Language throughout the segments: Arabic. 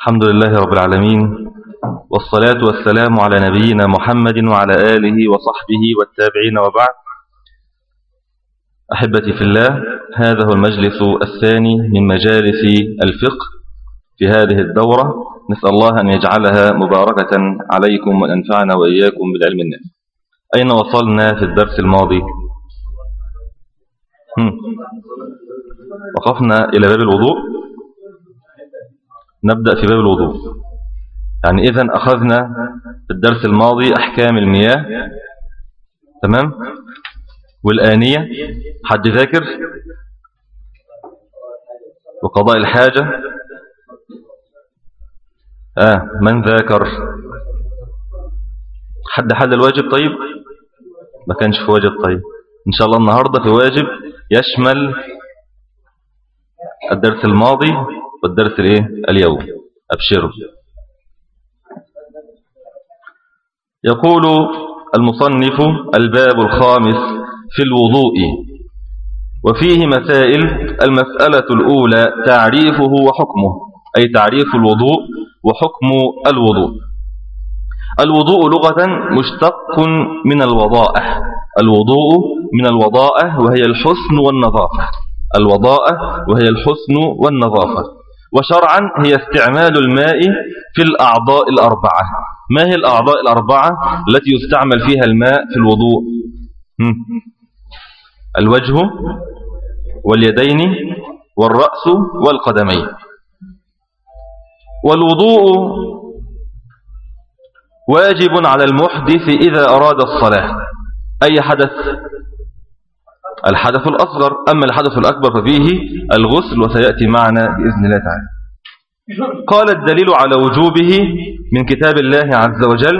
الحمد لله رب العالمين والصلاة والسلام على نبينا محمد وعلى آله وصحبه والتابعين وبعد. أحبتي في الله هذا هو المجلس الثاني من مجالس الفقه في هذه الدورة. نسأل الله أن يجعلها مباركة عليكم وأنفعنا وإياكم بالعلم النافع. أين وصلنا في الدرس الماضي. وقفنا إلى باب الوضوء. نبدأ في باب الوضوء. يعني إذن أخذنا في الدرس الماضي أحكام المياه. تمام؟ والآنية. حد ذاكر. وقضاء الحاجة. آه من ذاكر. حد حل الواجب طيب؟ ما كانش في واجب طيب. إن شاء الله النهاردة في واجب يشمل الدرس الماضي. والدرس الايه اليوم. أبشروا يقول المصنف الباب الخامس في الوضوء وفيه مسائل المسألة الأولى تعريفه وحكمه أي تعريف الوضوء وحكم الوضوء. الوضوء لغة مشتق من الوضاءة. الوضوء من الوضاءة وهي الحسن والنظافة. الوضاءة وهي الحسن والنظافة. وشرعا هي استعمال الماء في الأعضاء الأربعة. ما هي الأعضاء الأربعة التي يستعمل فيها الماء في الوضوء؟ الوجه واليدين والرأس والقدمين. والوضوء واجب على المحدث إذا أراد الصلاة. أي حدث؟ الحدث الأصغر أما الحدث الأكبر ففيه الغسل وسيأتي معنا بإذن الله تعالى. قال الدليل على وجوبه من كتاب الله عز وجل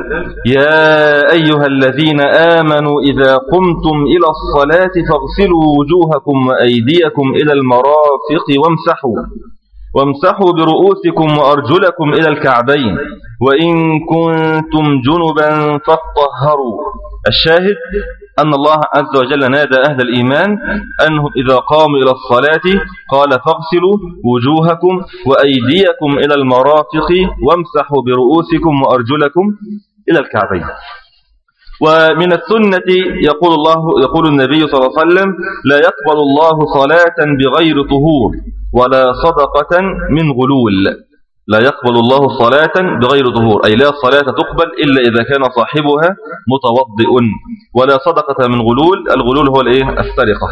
يا أيها الذين آمنوا إذا قمتم إلى الصلاة فاغسلوا وجوهكم وأيديكم إلى المرافق وامسحوا وامسحوا برؤوسكم وأرجلكم إلى الكعبين وإن كنتم جنبا فاطهروا. الشاهد أن الله عز وجل نادى أهل الإيمان أنهم إذا قاموا إلى الصلاة قال فاغسلوا وجوهكم وأيديكم إلى المرافق وامسحوا برؤوسكم وأرجلكم إلى الكعبين. ومن السنة يقول الله يقول النبي صلى الله عليه وسلم لا يقبل الله صلاة بغير طهور ولا صدقة من غلول. لا يقبل الله صلاة بغير ظهور. أي لا صلاة تقبل إلا إذا كان صاحبها متوضئ. ولا صدقة من غلول. الغلول هو الإيه؟ السرقة.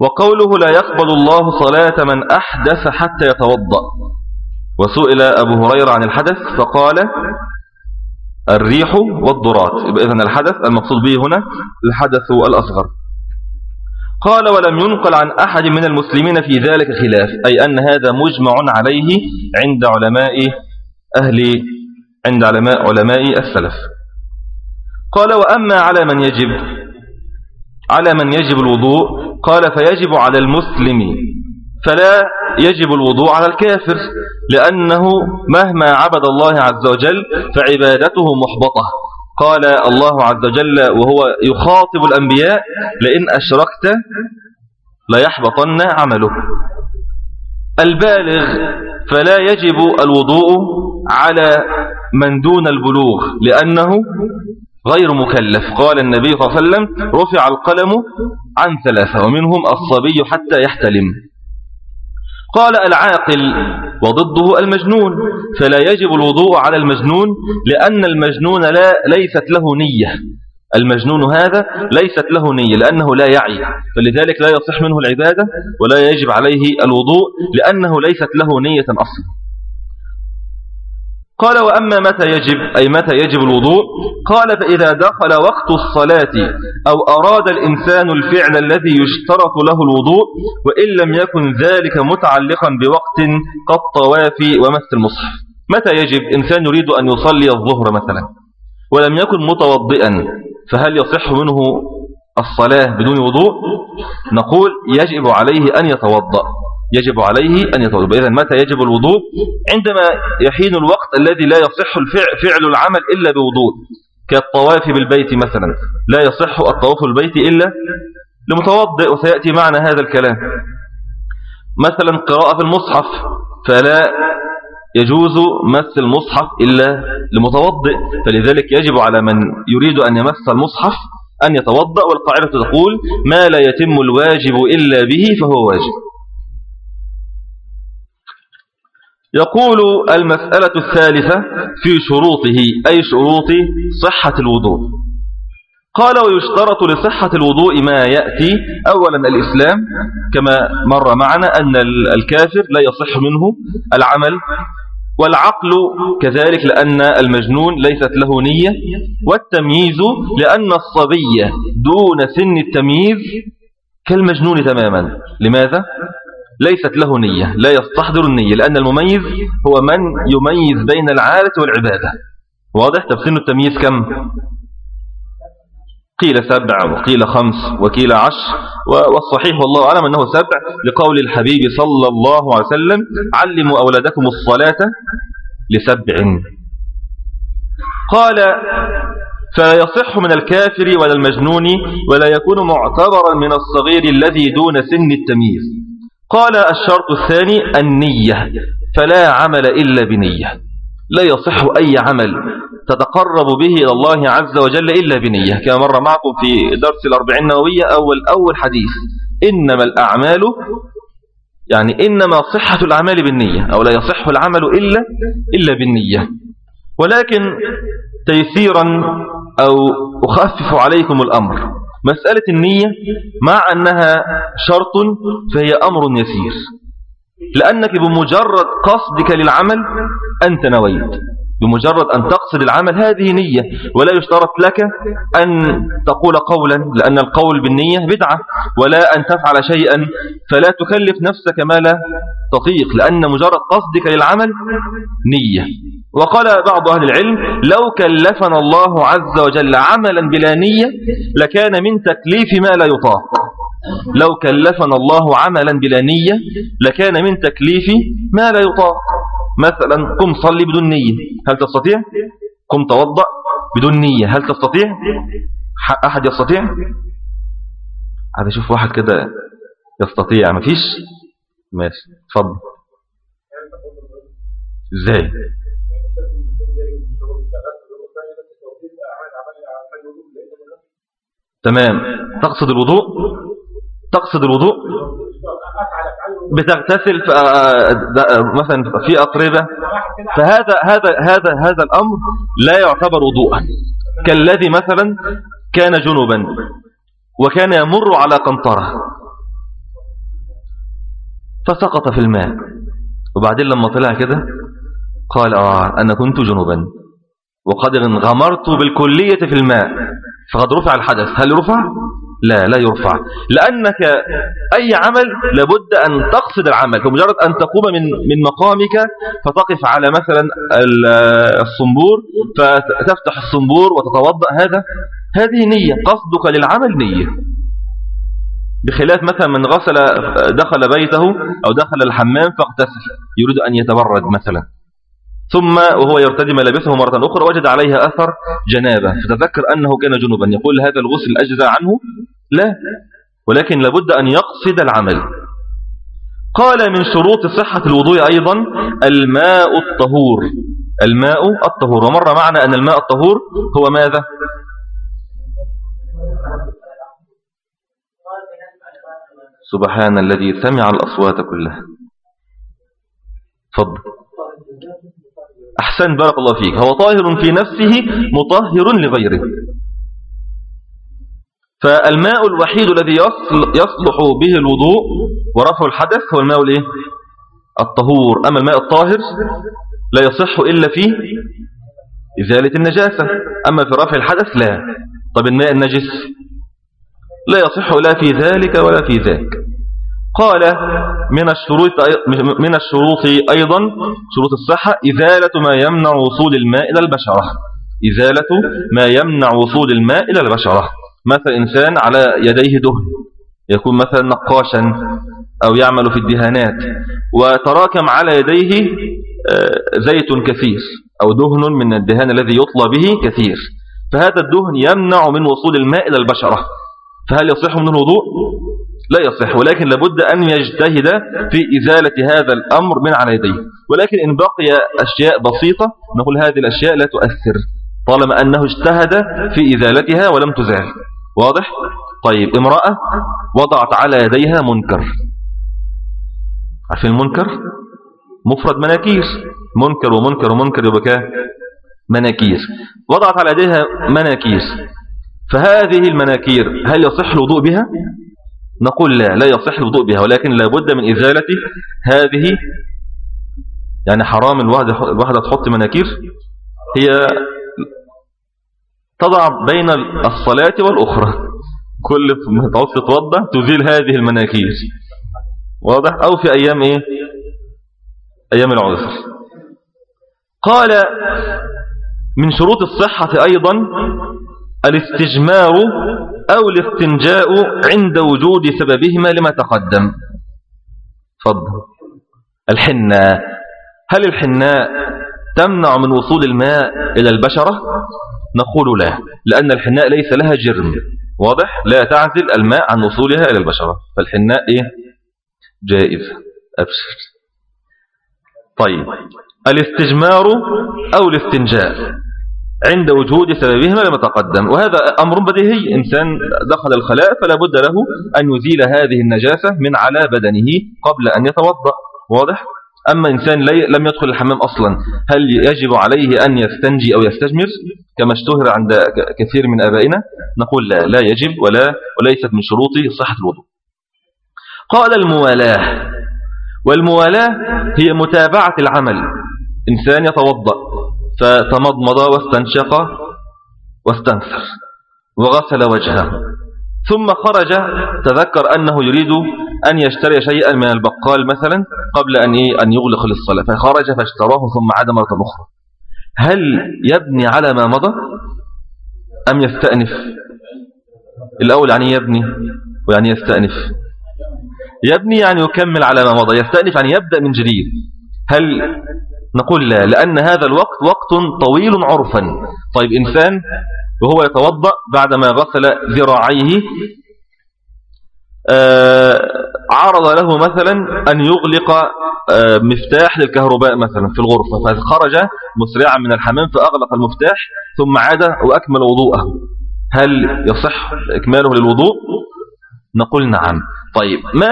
وقوله لا يقبل الله صلاة من أحدث حتى يتوضأ. وسئل أبو هريرة عن الحدث فقال الريح والضرات. إذن الحدث المقصود به هنا الحدث الأصغر. قال ولم ينقل عن أحد من المسلمين في ذلك خلاف أي أن هذا مجمع عليه عند علماء أهل عند علماء علماء السلف. قال وأما على من يجب على من يجب الوضوء قال فيجب على المسلم فلا يجب الوضوء على الكافر لأنه مهما عبد الله عز وجل فعبادته محبطة. قال الله عز وجل وهو يخاطب الأنبياء لئن أشركت ليحبطن عمله البالغ فلا يجب الوضوء على من دون البلوغ لأنه غير مكلف. قال النبي صلى الله عليه وسلم رفع القلم عن ثلاثة ومنهم الصبي حتى يحتلم. قال العاقل وضده المجنون فلا يجب الوضوء على المجنون لأن المجنون لا ليست له نية. المجنون هذا ليست له نية لأنه لا يعي. فلذلك لا يصح منه العبادة ولا يجب عليه الوضوء لأنه ليست له نية أصلا. قال وأما متى يجب أي متى يجب الوضوء؟ قال فإذا دخل وقت الصلاة أو أراد الإنسان الفعل الذي يشترط له الوضوء وإن لم يكن ذلك متعلقا بوقت كالطواف ومس المصحف. متى يجب؟ إنسان يريد أن يصلي الظهر مثلا ولم يكن متوضئا فهل يصح منه الصلاة بدون وضوء؟ نقول يجب عليه أن يتوضأ. يجب عليه أن يتوضأ. إذا متى يجب الوضوء؟ عندما يحين الوقت الذي لا يصح الفعل العمل إلا بوضوء. كالطواف بالبيت مثلا. لا يصح الطواف بالبيت إلا لمتوضئ وسيأتي معنا هذا الكلام. مثلا قراءة في المصحف فلا يجوز مس المصحف إلا لمتوضئ. فلذلك يجب على من يريد أن يمس المصحف أن يتوضأ والقاعدة تقول ما لا يتم الواجب إلا به فهو واجب. يقول المسألة الثالثة في شروطه أي شروط صحة الوضوء قال ويشترط لصحة الوضوء ما يأتي أولا الإسلام كما مر معنا أن الكافر لا يصح منه العمل والعقل كذلك لأن المجنون ليست له نية والتمييز لأن الصبي دون سن التمييز كالمجنون تماما لماذا؟ ليست له نية لا يستحضر النية لأن المميز هو من يميز بين العادة والعبادة. واضح؟ تفسير التمييز كم؟ قيل سبع وقيل خمس وقيل عشر والصحيح والله أعلم أنه سبع. لقول الحبيب صلى الله عليه وسلم علموا أولادكم الصلاة لسبع. قال فلا يصح من الكافر ولا المجنون ولا يكون معتبرا من الصغير الذي دون سن التمييز. قال الشرط الثاني النية فلا عمل إلا بنية. لا يصح أي عمل تتقرب به إلى الله عز وجل إلا بنية. كما مر معكم في درس الأربعين النووية أول, أول حديث إنما الأعمال يعني إنما صحة الأعمال بالنية أو لا يصح العمل إلا, إلا بالنية. ولكن تيسيرا أو أخفف عليكم الأمر. مسألة النية مع أنها شرط فهي أمر يسير. لأنك بمجرد قصدك للعمل أنت نويت. بمجرد أن تقصد العمل هذه نية. ولا يشترط لك أن تقول قولا لأن القول بالنية بدعة. ولا أن تفعل شيئا. فلا تكلف نفسك ما لا تطيق لأن مجرد قصدك للعمل نية. وقال بعض أهل العلم لو كلفنا الله عز وجل عملا بلا نية لكان من تكليف ما لا يطاق. لو كلفنا الله عملا بلا نية لكان من تكليف ما لا يطاق. مثلا قم صلي بدون نية. هل تستطيع؟ قم توضأ بدون نية. هل تستطيع؟ أحد يستطيع؟ عاد أشوف واحد كده يستطيع. مفيش ماشي. اتفضل. إزاي؟ تمام. تقصد الوضوء؟ تقصد الوضوء؟ بتغتسل آه، آه، مثلا في أقربة. فهذا هذا هذا هذا الأمر لا يعتبر وضوءا. كالذي مثلا كان جنوبا وكان يمر على قنطرة. فسقط في الماء. وبعدين لما طلع كده قال آه أنا كنت جنوبا وقد انغمرت بالكلية في الماء. فقد رفع الحدث. هل رفع؟ لا لا يرفع لأنك أي عمل لابد أن تقصد العمل فمجرد أن تقوم من من مقامك فتقف على مثلا الصنبور فتفتح الصنبور وتتوضأ هذا هذه نية قصدك للعمل نية. بخلاف مثلا من غسل دخل بيته أو دخل الحمام فاغتسل يريد أن يتبرد مثلا. ثم وهو يرتدي ملابسه مرة أخرى وجد عليها أثر جنابة. فتذكر أنه كان جنوبا. يقول هذا الغسل أجزى عنه؟ لا. ولكن لابد أن يقصد العمل. قال من شروط صحة الوضوء أيضا الماء الطهور. الماء الطهور. ومر معنا أن الماء الطهور هو ماذا؟ سبحان الذي سمع الأصوات كلها. فضل أحسن بارك الله فيك. هو طاهر في نفسه مطهر لغيره. فالماء الوحيد الذي يصلح به الوضوء ورفع الحدث هو الماء الإيه؟ الطهور. أما الماء الطاهر لا يصح إلا في إزالة النجاسة. أما في رفع الحدث لا. طب الماء النجس لا يصح لا في ذلك ولا في ذاك. قال من الشروط من الشروط أيضا شروط الصحة إزالة ما يمنع وصول الماء إلى البشرة. إزالة ما يمنع وصول الماء إلى البشرة. مثل إنسان على يديه دهن يكون مثلا نقاشا أو يعمل في الدهانات وتراكم على يديه آه، زيت كثير أو دهن من الدهان الذي يطلى به كثير. فهذا الدهن يمنع من وصول الماء إلى البشرة. فهل يصح من الوضوء؟ لا يصح ولكن لابد أن يجتهد في إزالة هذا الأمر من على يديه ولكن إن بقي أشياء بسيطة نقول هذه الأشياء لا تؤثر طالما أنه اجتهد في إزالتها ولم تزال واضح؟ طيب امرأة وضعت على يديها منكر عارفين المنكر؟ مفرد مناكير منكر ومنكر ومنكر يبقى مناكير وضعت على يديها مناكير فهذه المناكير هل يصح الوضوء بها؟ نقول لا لا يصح الوضوء بها ولكن لابد من إزالة هذه يعني حرام الواحدة تحط مناكير هي تضع بين الصلاة والأخرى. كل تعود تتوضى تزيل هذه المناكير. واضح؟ أو في أيام إيه؟ أيام العذر. قال من شروط الصحة أيضا الاستجمار أو الاستنجاء عند وجود سببهما لما تقدم. فضل الحناء هل الحناء تمنع من وصول الماء إلى البشرة؟ نقول لا لأن الحناء ليس لها جرم. واضح؟ لا تعزل الماء عن وصولها إلى البشرة. فالحناء إيه؟ جائز أبشر طيب. الاستجمار أو الاستنجاء. عند وجود سببهما لما تقدم وهذا أمر بديهي. إنسان دخل الخلاء فلا بد له أن يزيل هذه النجاسة من على بدنه قبل أن يتوضأ. واضح؟ أما إنسان لم يدخل الحمام أصلا هل يجب عليه أن يستنجي أو يستجمر؟ كما اشتهر عند كثير من أبائنا نقول لا لا يجب ولا وليست من شروط صحة الوضوء. قال الموالاة. والموالاة هي متابعة العمل. إنسان يتوضأ. فتمضمض واستنشق واستنثر وغسل وجهه. ثم خرج تذكر أنه يريد أن يشتري شيئا من البقال مثلا قبل أن أن يغلق للصلاة. فخرج فاشتراه ثم عاد مرة أخرى. هل يبني على ما مضى أم يستأنف؟ الأول يعني يبني ويعني يستأنف. يبني يعني يكمل على ما مضى. يستأنف يعني يبدأ من جديد. هل نقول لا لأن هذا الوقت وقت طويل عرفا. طيب إنسان وهو يتوضأ بعدما غسل ذراعيه آه، عرض له مثلا أن يغلق آه، مفتاح للكهرباء مثلا في الغرفة فخرج مسرعا من الحمام فأغلق المفتاح ثم عاد وأكمل وضوءه. هل يصح إكماله للوضوء؟ نقول نعم. طيب ما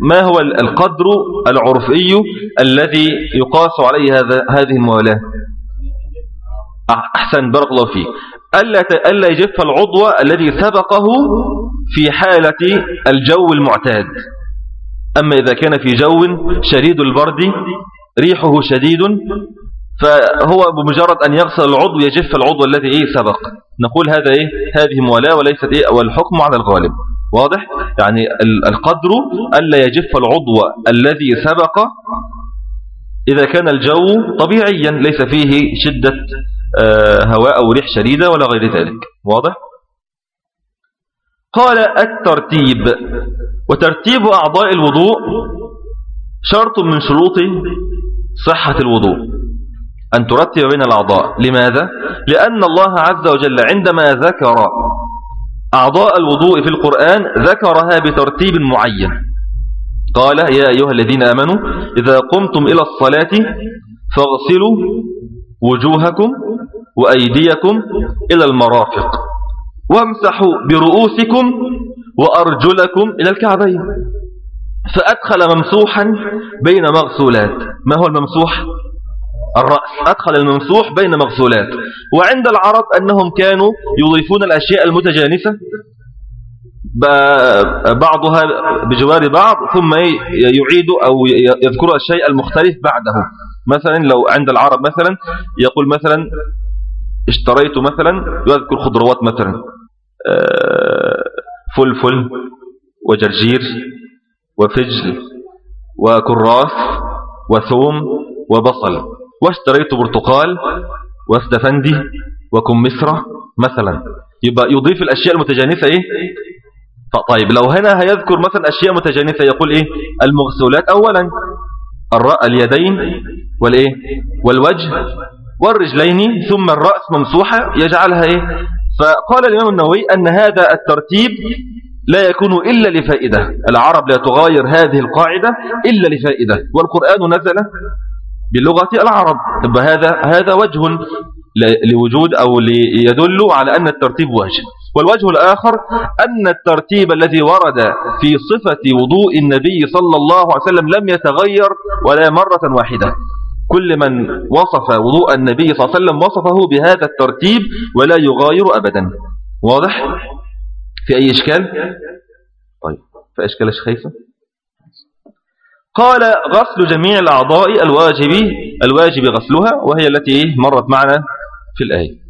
ما هو القدر العرفي الذي يقاس عليه هذا هذه الموالاة؟ أحسن بارك الله فيك. ألا ألا يجف العضو الذي سبقه في حالة الجو المعتاد. أما إذا كان في جو شديد البرد ريحه شديد فهو بمجرد أن يغسل العضو يجف العضو الذي إيه سبق. نقول هذا إيه؟ هذه موالاة وليست إيه؟ والحكم على الغالب. واضح؟ يعني القدر ألا يجف العضو الذي سبق إذا كان الجو طبيعيا ليس فيه شدة آه، هواء أو ريح شديدة ولا غير ذلك. واضح؟ قال الترتيب. وترتيب أعضاء الوضوء شرط من شروط صحة الوضوء. أن ترتب بين الأعضاء. لماذا؟ لأن الله عز وجل عندما ذكر أعضاء الوضوء في القرآن ذكرها بترتيب معين قال يا أيها الذين آمنوا إذا قمتم إلى الصلاة فاغسلوا وجوهكم وأيديكم إلى المرافق وامسحوا برؤوسكم وأرجلكم إلى الكعبين فأدخل ممسوحا بين مغسولات ما هو الممسوح؟ الرأس أدخل الممسوح بين مغسولات. وعند العرب أنهم كانوا يضيفون الأشياء المتجانسة؟ بعضها بجوار بعض ثم يعيد أو يذكر الشيء المختلف بعده. مثلا لو عند العرب مثلا يقول مثلا اشتريت مثلا يذكر خضروات مثلا. آه، فلفل وجرجير وفجل وكراث وثوم وبصل. واشتريت برتقال واستفندي وكمثرى مثلا. يبقى يضيف الأشياء المتجانسة إيه؟ طيب لو هنا هيذكر مثلا أشياء متجانسة يقول إيه؟ المغسولات أولا اليدين والإيه؟ والوجه والرجلين ثم الرأس ممسوحة يجعلها إيه؟ فقال الإمام النووي أن هذا الترتيب لا يكون إلا لفائدة. العرب لا تغاير هذه القاعدة إلا لفائدة. والقرآن نزل بلغة العرب. هذا هذا وجه لوجود أو ليدل على أن الترتيب واجب. والوجه الآخر أن الترتيب الذي ورد في صفة وضوء النبي صلى الله عليه وسلم لم يتغير ولا مرة واحدة. كل من وصف وضوء النبي صلى الله عليه وسلم وصفه بهذا الترتيب ولا يغاير أبدا. واضح؟ في أي إشكال؟ طيب في إشكال خيفة؟ قال غسل جميع الأعضاء الواجب الواجب غسلها وهي التي مرت معنا في الآية.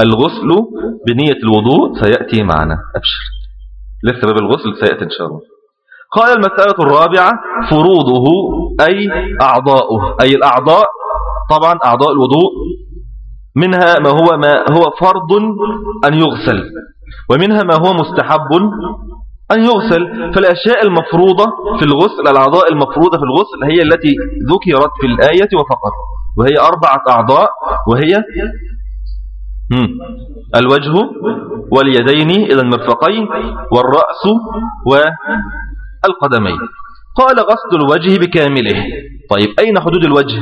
الغسل بنية الوضوء سيأتي معنا. أبشر. لسه باب الغسل سيأتي إن شاء الله. قال المسألة الرابعة فروضه أي أعضاؤه. أي الأعضاء طبعا أعضاء الوضوء منها ما هو ما هو فرض أن يغسل ومنها ما هو مستحب أن يغسل فالأشياء المفروضة في الغسل الأعضاء المفروضة في الغسل هي التي ذكرت في الآية وفقط. وهي أربعة أعضاء وهي الوجه واليدين إلى المرفقين والرأس والقدمين. قال غسل الوجه بكامله. طيب أين حدود الوجه؟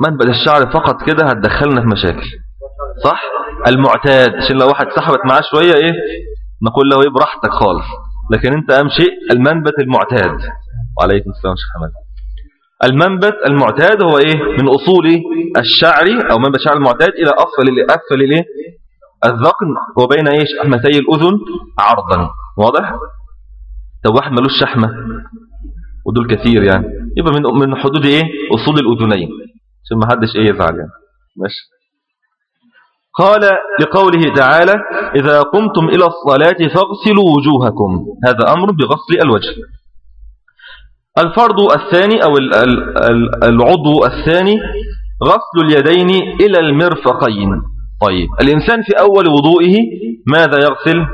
منبت الشعر فقط كده هتدخلنا في مشاكل. صح؟ المعتاد. عشان لو واحد سحبت معاه شوية إيه؟ نقول له إيه؟ براحتك خالص. لكن أنت اهم شيء المنبت المعتاد. وعليكم السلام شيخ حمد. المنبت المعتاد هو إيه؟ من أصول الشعر أو منبت الشعر المعتاد إلى اسفل اسفل الايه الذقن. وبين إيش؟ شحمتي الأذن عرضا. واضح؟ طب واحد ملوش شحمة. ودول كثير يعني. يبقى من من حدود إيه؟ أصول الأذنين. عشان ما حدش إيه يزعل يعني. ماشي. قال لقوله تعالى إذا قمتم إلى الصلاة فاغسلوا وجوهكم. هذا أمر بغسل الوجه. الفرض الثاني أو العضو الثاني غسل اليدين إلى المرفقين. طيب الإنسان في أول وضوئه ماذا يغسل؟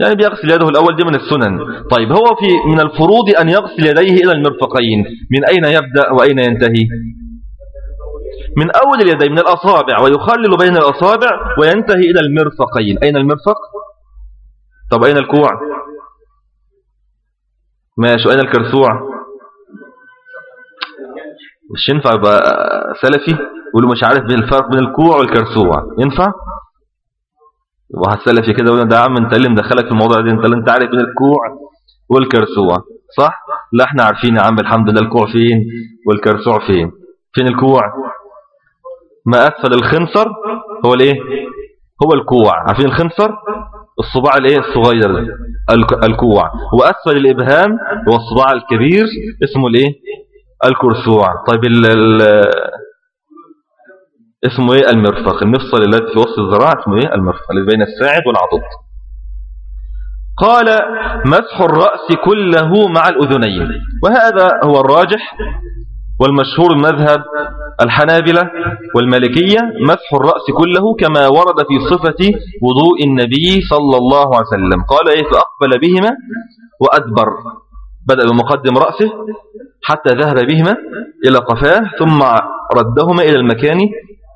يعني بيغسل يده الأول دي من السنن. طيب هو في من الفروض أن يغسل يديه إلى المرفقين. من أين يبدأ وأين ينتهي؟ من أول اليدين من الأصابع ويخلل بين الأصابع وينتهي إلى المرفقين. أين المرفق؟ طب أين الكوع؟ ماشي أين الكرسوع مش ينفع يبقى سلفي؟ يقولوا مش عارف بين الفرق بين الكوع والكرسوع ينفع؟ واحد سلفي كده يقول ده يا عم انت اللي مدخلك في الموضوع ده؟ انت اللي انت عارف بين الكوع والكرسوع صح؟ لا إحنا عارفين يا عم الحمد لله الكوع فين والكرسوع فين. فين الكوع؟ ما أسفل الخنصر هو الإيه؟ هو الكوع. عارفين الخنصر؟ الصباع الإيه؟ الصغير الكوع. وأسفل الإبهام هو الصباع الكبير اسمه الإيه؟ الكرسوع. طيب ال ال اسمه إيه؟ المرفق. المفصل الذي في وسط الذراع اسمه إيه؟ المرفق. الذي بين الساعد والعضد. قال مسح الرأس كله مع الأذنين. وهذا هو الراجح والمشهور المذهب الحنابلة والمالكية مسح الرأس كله كما ورد في صفة وضوء النبي صلى الله عليه وسلم. قال إيه فأقبل بهما وأدبر. بدأ بمقدم رأسه حتى ذهب بهما إلى قفاه ثم ردهما إلى المكان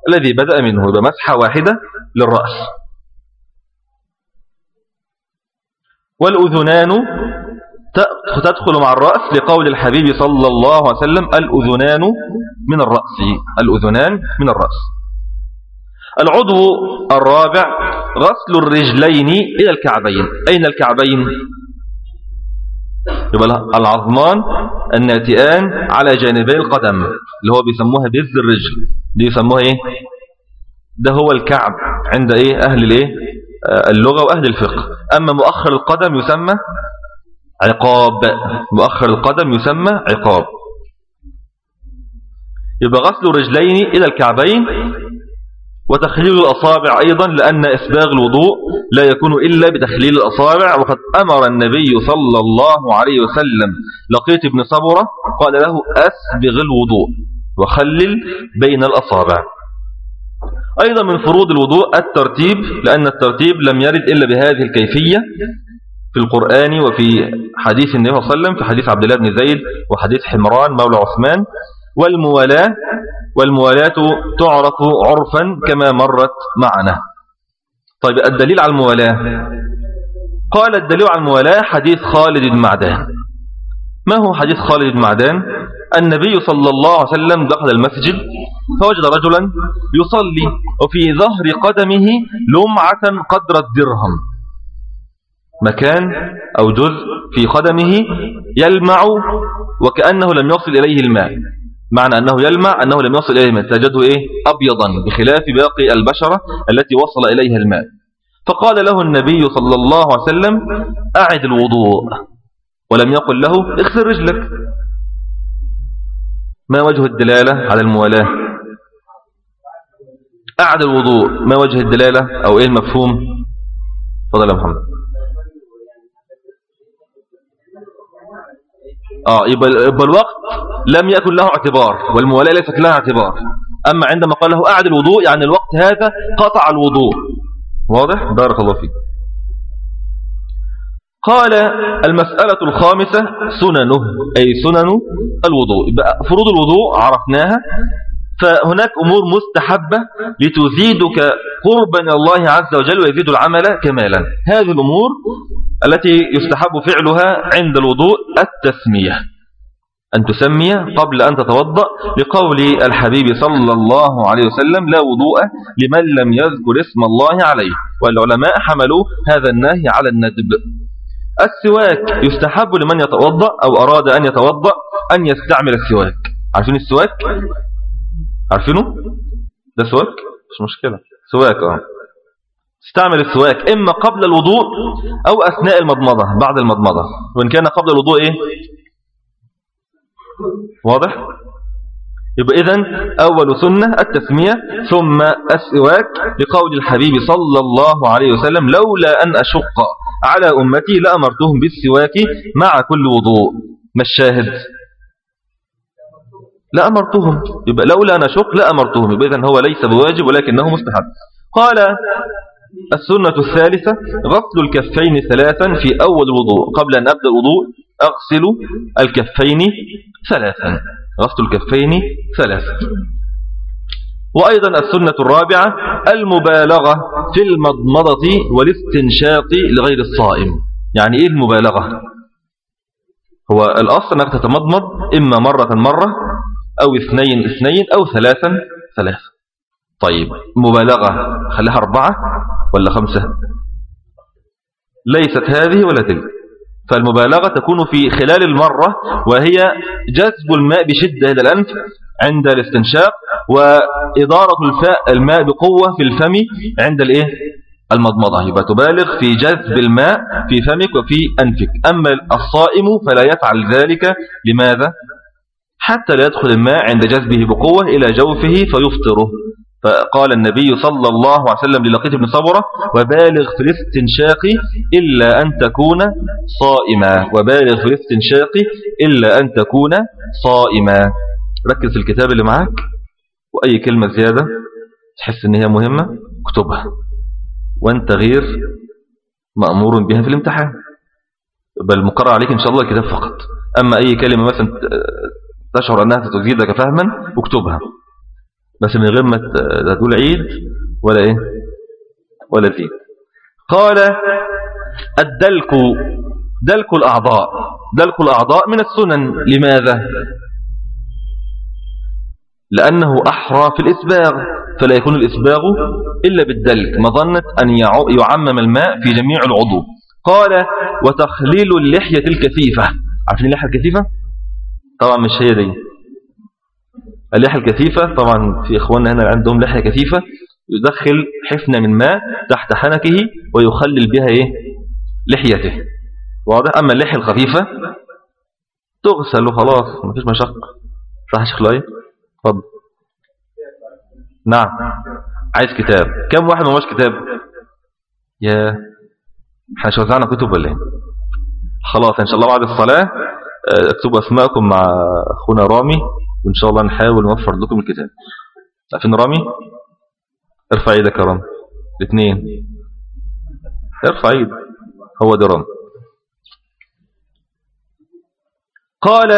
الذي بدأ منه بمسحة واحدة للرأس. والأذنان تدخل مع الرأس لقول الحبيب صلى الله عليه وسلم الأذنان من الرأس الأذنان من الرأس. العضو الرابع غسل الرجلين إلى الكعبين. أين الكعبين؟ يبقى العظمان الناتئان على جانبي القدم اللي هو بيسموها بذ الرجل. دي يسموها إيه؟ ده هو الكعب عند إيه؟ أهل الإيه؟ آه، اللغة وأهل الفقه. أما مؤخر القدم يسمى عقاب. مؤخر القدم يسمى عقاب. يبقى غسل الرجلين إلى الكعبين وتخليل الأصابع أيضا لأن إسباغ الوضوء لا يكون إلا بتخليل الأصابع. وقد أمر النبي صلى الله عليه وسلم. لقيت ابن صبرة قال له أسبغ الوضوء وخلل بين الأصابع. أيضا من فروض الوضوء الترتيب لأن الترتيب لم يرد إلا بهذه الكيفية. في القرآن وفي حديث النبي صلى الله عليه وسلم في حديث عبد الله بن زيد وحديث حمران مولى عثمان والموالاة والموالاة تعرف عرفا كما مرت معنا. طيب الدليل على الموالاة؟ قال الدليل على الموالاة حديث خالد بن معدان. ما هو حديث خالد بن معدان؟ النبي صلى الله عليه وسلم دخل المسجد فوجد رجلا يصلي وفي ظهر قدمه لمعة قدر الدرهم. مكان أو جزء في قدمه يلمع وكأنه لم يصل إليه الماء. معنى أنه يلمع أنه لم يصل إليه الماء. تجده إيه؟ أبيضا بخلاف باقي البشرة التي وصل إليها الماء. فقال له النبي صلى الله عليه وسلم أعد الوضوء. ولم يقل له اغسل رجلك. ما وجه الدلالة على الموالاة؟ أعد الوضوء. ما وجه الدلالة أو إيه المفهوم؟ فضل محمد. آه يبقى الوقت لم يكن له اعتبار والموالاة ليست لها اعتبار. أما عندما قال له أعد الوضوء يعني الوقت هذا قطع الوضوء. واضح؟ بارك الله فيك. قال المسألة الخامسة سننه أي سنن الوضوء. فروض الوضوء عرفناها فهناك أمور مستحبة لتزيدك قربا إلى الله عز وجل ويزيد العمل كمالا. هذه الأمور التي يستحب فعلها عند الوضوء التسمية. أن تسمي قبل أن تتوضأ لقول الحبيب صلى الله عليه وسلم لا وضوء لمن لم يذكر اسم الله عليه. والعلماء حملوا هذا النهي على الندب. السواك يستحب لمن يتوضأ أو أراد أن يتوضأ أن يستعمل السواك. عارفين السواك؟ عارفينه؟ ده سواك؟ مش مشكلة. سواك آه. استعمل السواك إما قبل الوضوء أو أثناء المضمضة بعد المضمضة. وإن كان قبل الوضوء إيه؟ واضح؟ يبقى إذن أول سنة التسمية ثم السواك لقول الحبيب صلى الله عليه وسلم لولا أن أشق على أمتي لأمرتهم بالسواك مع كل وضوء. ما الشاهد؟ لأمرتهم يبقى لولا أن أشق لأمرتهم يبقى إذن هو ليس بواجب ولكنه مستحب. قال السنة الثالثة غسل الكفين ثلاثا في أول الوضوء قبل أن أبدأ الوضوء أغسل الكفين ثلاثا. غسل الكفين ثلاثا. وأيضا السنة الرابعة المبالغة في المضمضة والاستنشاق لغير الصائم. يعني إيه المبالغة؟ هو الأصل أنك تتمضمض إما مرة مرة أو اثنين اثنين أو ثلاثا ثلاثا طيب مبالغة خليها أربعة ولا خمسة؟ ليست هذه ولا تلك. فالمبالغة تكون في خلال المرة وهي جذب الماء بشدة إلى الأنف عند الاستنشاق وإدارة الماء بقوة في الفم عند الإيه؟ المضمضة. يبقى تبالغ في جذب الماء في فمك وفي أنفك. أما الصائم فلا يفعل ذلك. لماذا؟ حتى لا يدخل الماء عند جذبه بقوة إلى جوفه فيفطره. فقال النبي صلى الله عليه وسلم للقيت بن صبرة وبالغ في الاستنشاق إلا أن تكون صائما. وبالغ في الاستنشاق إلا أن تكون صائما. ركز في الكتاب اللي معاك. وأي كلمة زيادة تحس إن هي مهمة اكتبها. وأنت غير مأمور بها في الامتحان. بل مقرر عليك إن شاء الله الكتاب فقط. أما أي كلمة مثلا تشعر أنها تزيدك فهما اكتبها. بس من غير ما تقول عيد ولا إيه؟ ولا زيد. قال الدلك دلك الأعضاء. دلك الأعضاء من السنن. لماذا؟ لأنه أحرى في الإسباغ فلا يكون الإسباغ إلا بالدلك مظنة أن يعمم الماء في جميع العضو. قال وتخليل اللحية الكثيفة. عارفين اللحية الكثيفة؟ طبعا مش هي دي. اللحية الكثيفة طبعا في إخواننا هنا عندهم لحية كثيفة يدخل حفنة من ماء تحت حنكه ويخلل بها إيه؟ لحيته. واضح؟ أما اللحية الخفيفة تغسل وخلاص مفيش مشقة. صح شيخ لؤي؟ فضل نعم. عايز كتاب. كم واحد ما كتاب؟ يا إحنا مش وزعنا كتب ولا إيه؟ خلاص إن شاء الله بعد الصلاة آه، اكتبوا أسماءكم مع أخونا رامي وإن شاء الله نحاول نوفر لكم الكتاب. عارفين رامي؟ ارفع إيدك يا رامي. الاثنين. ارفع إيد. هو ده رامي. قال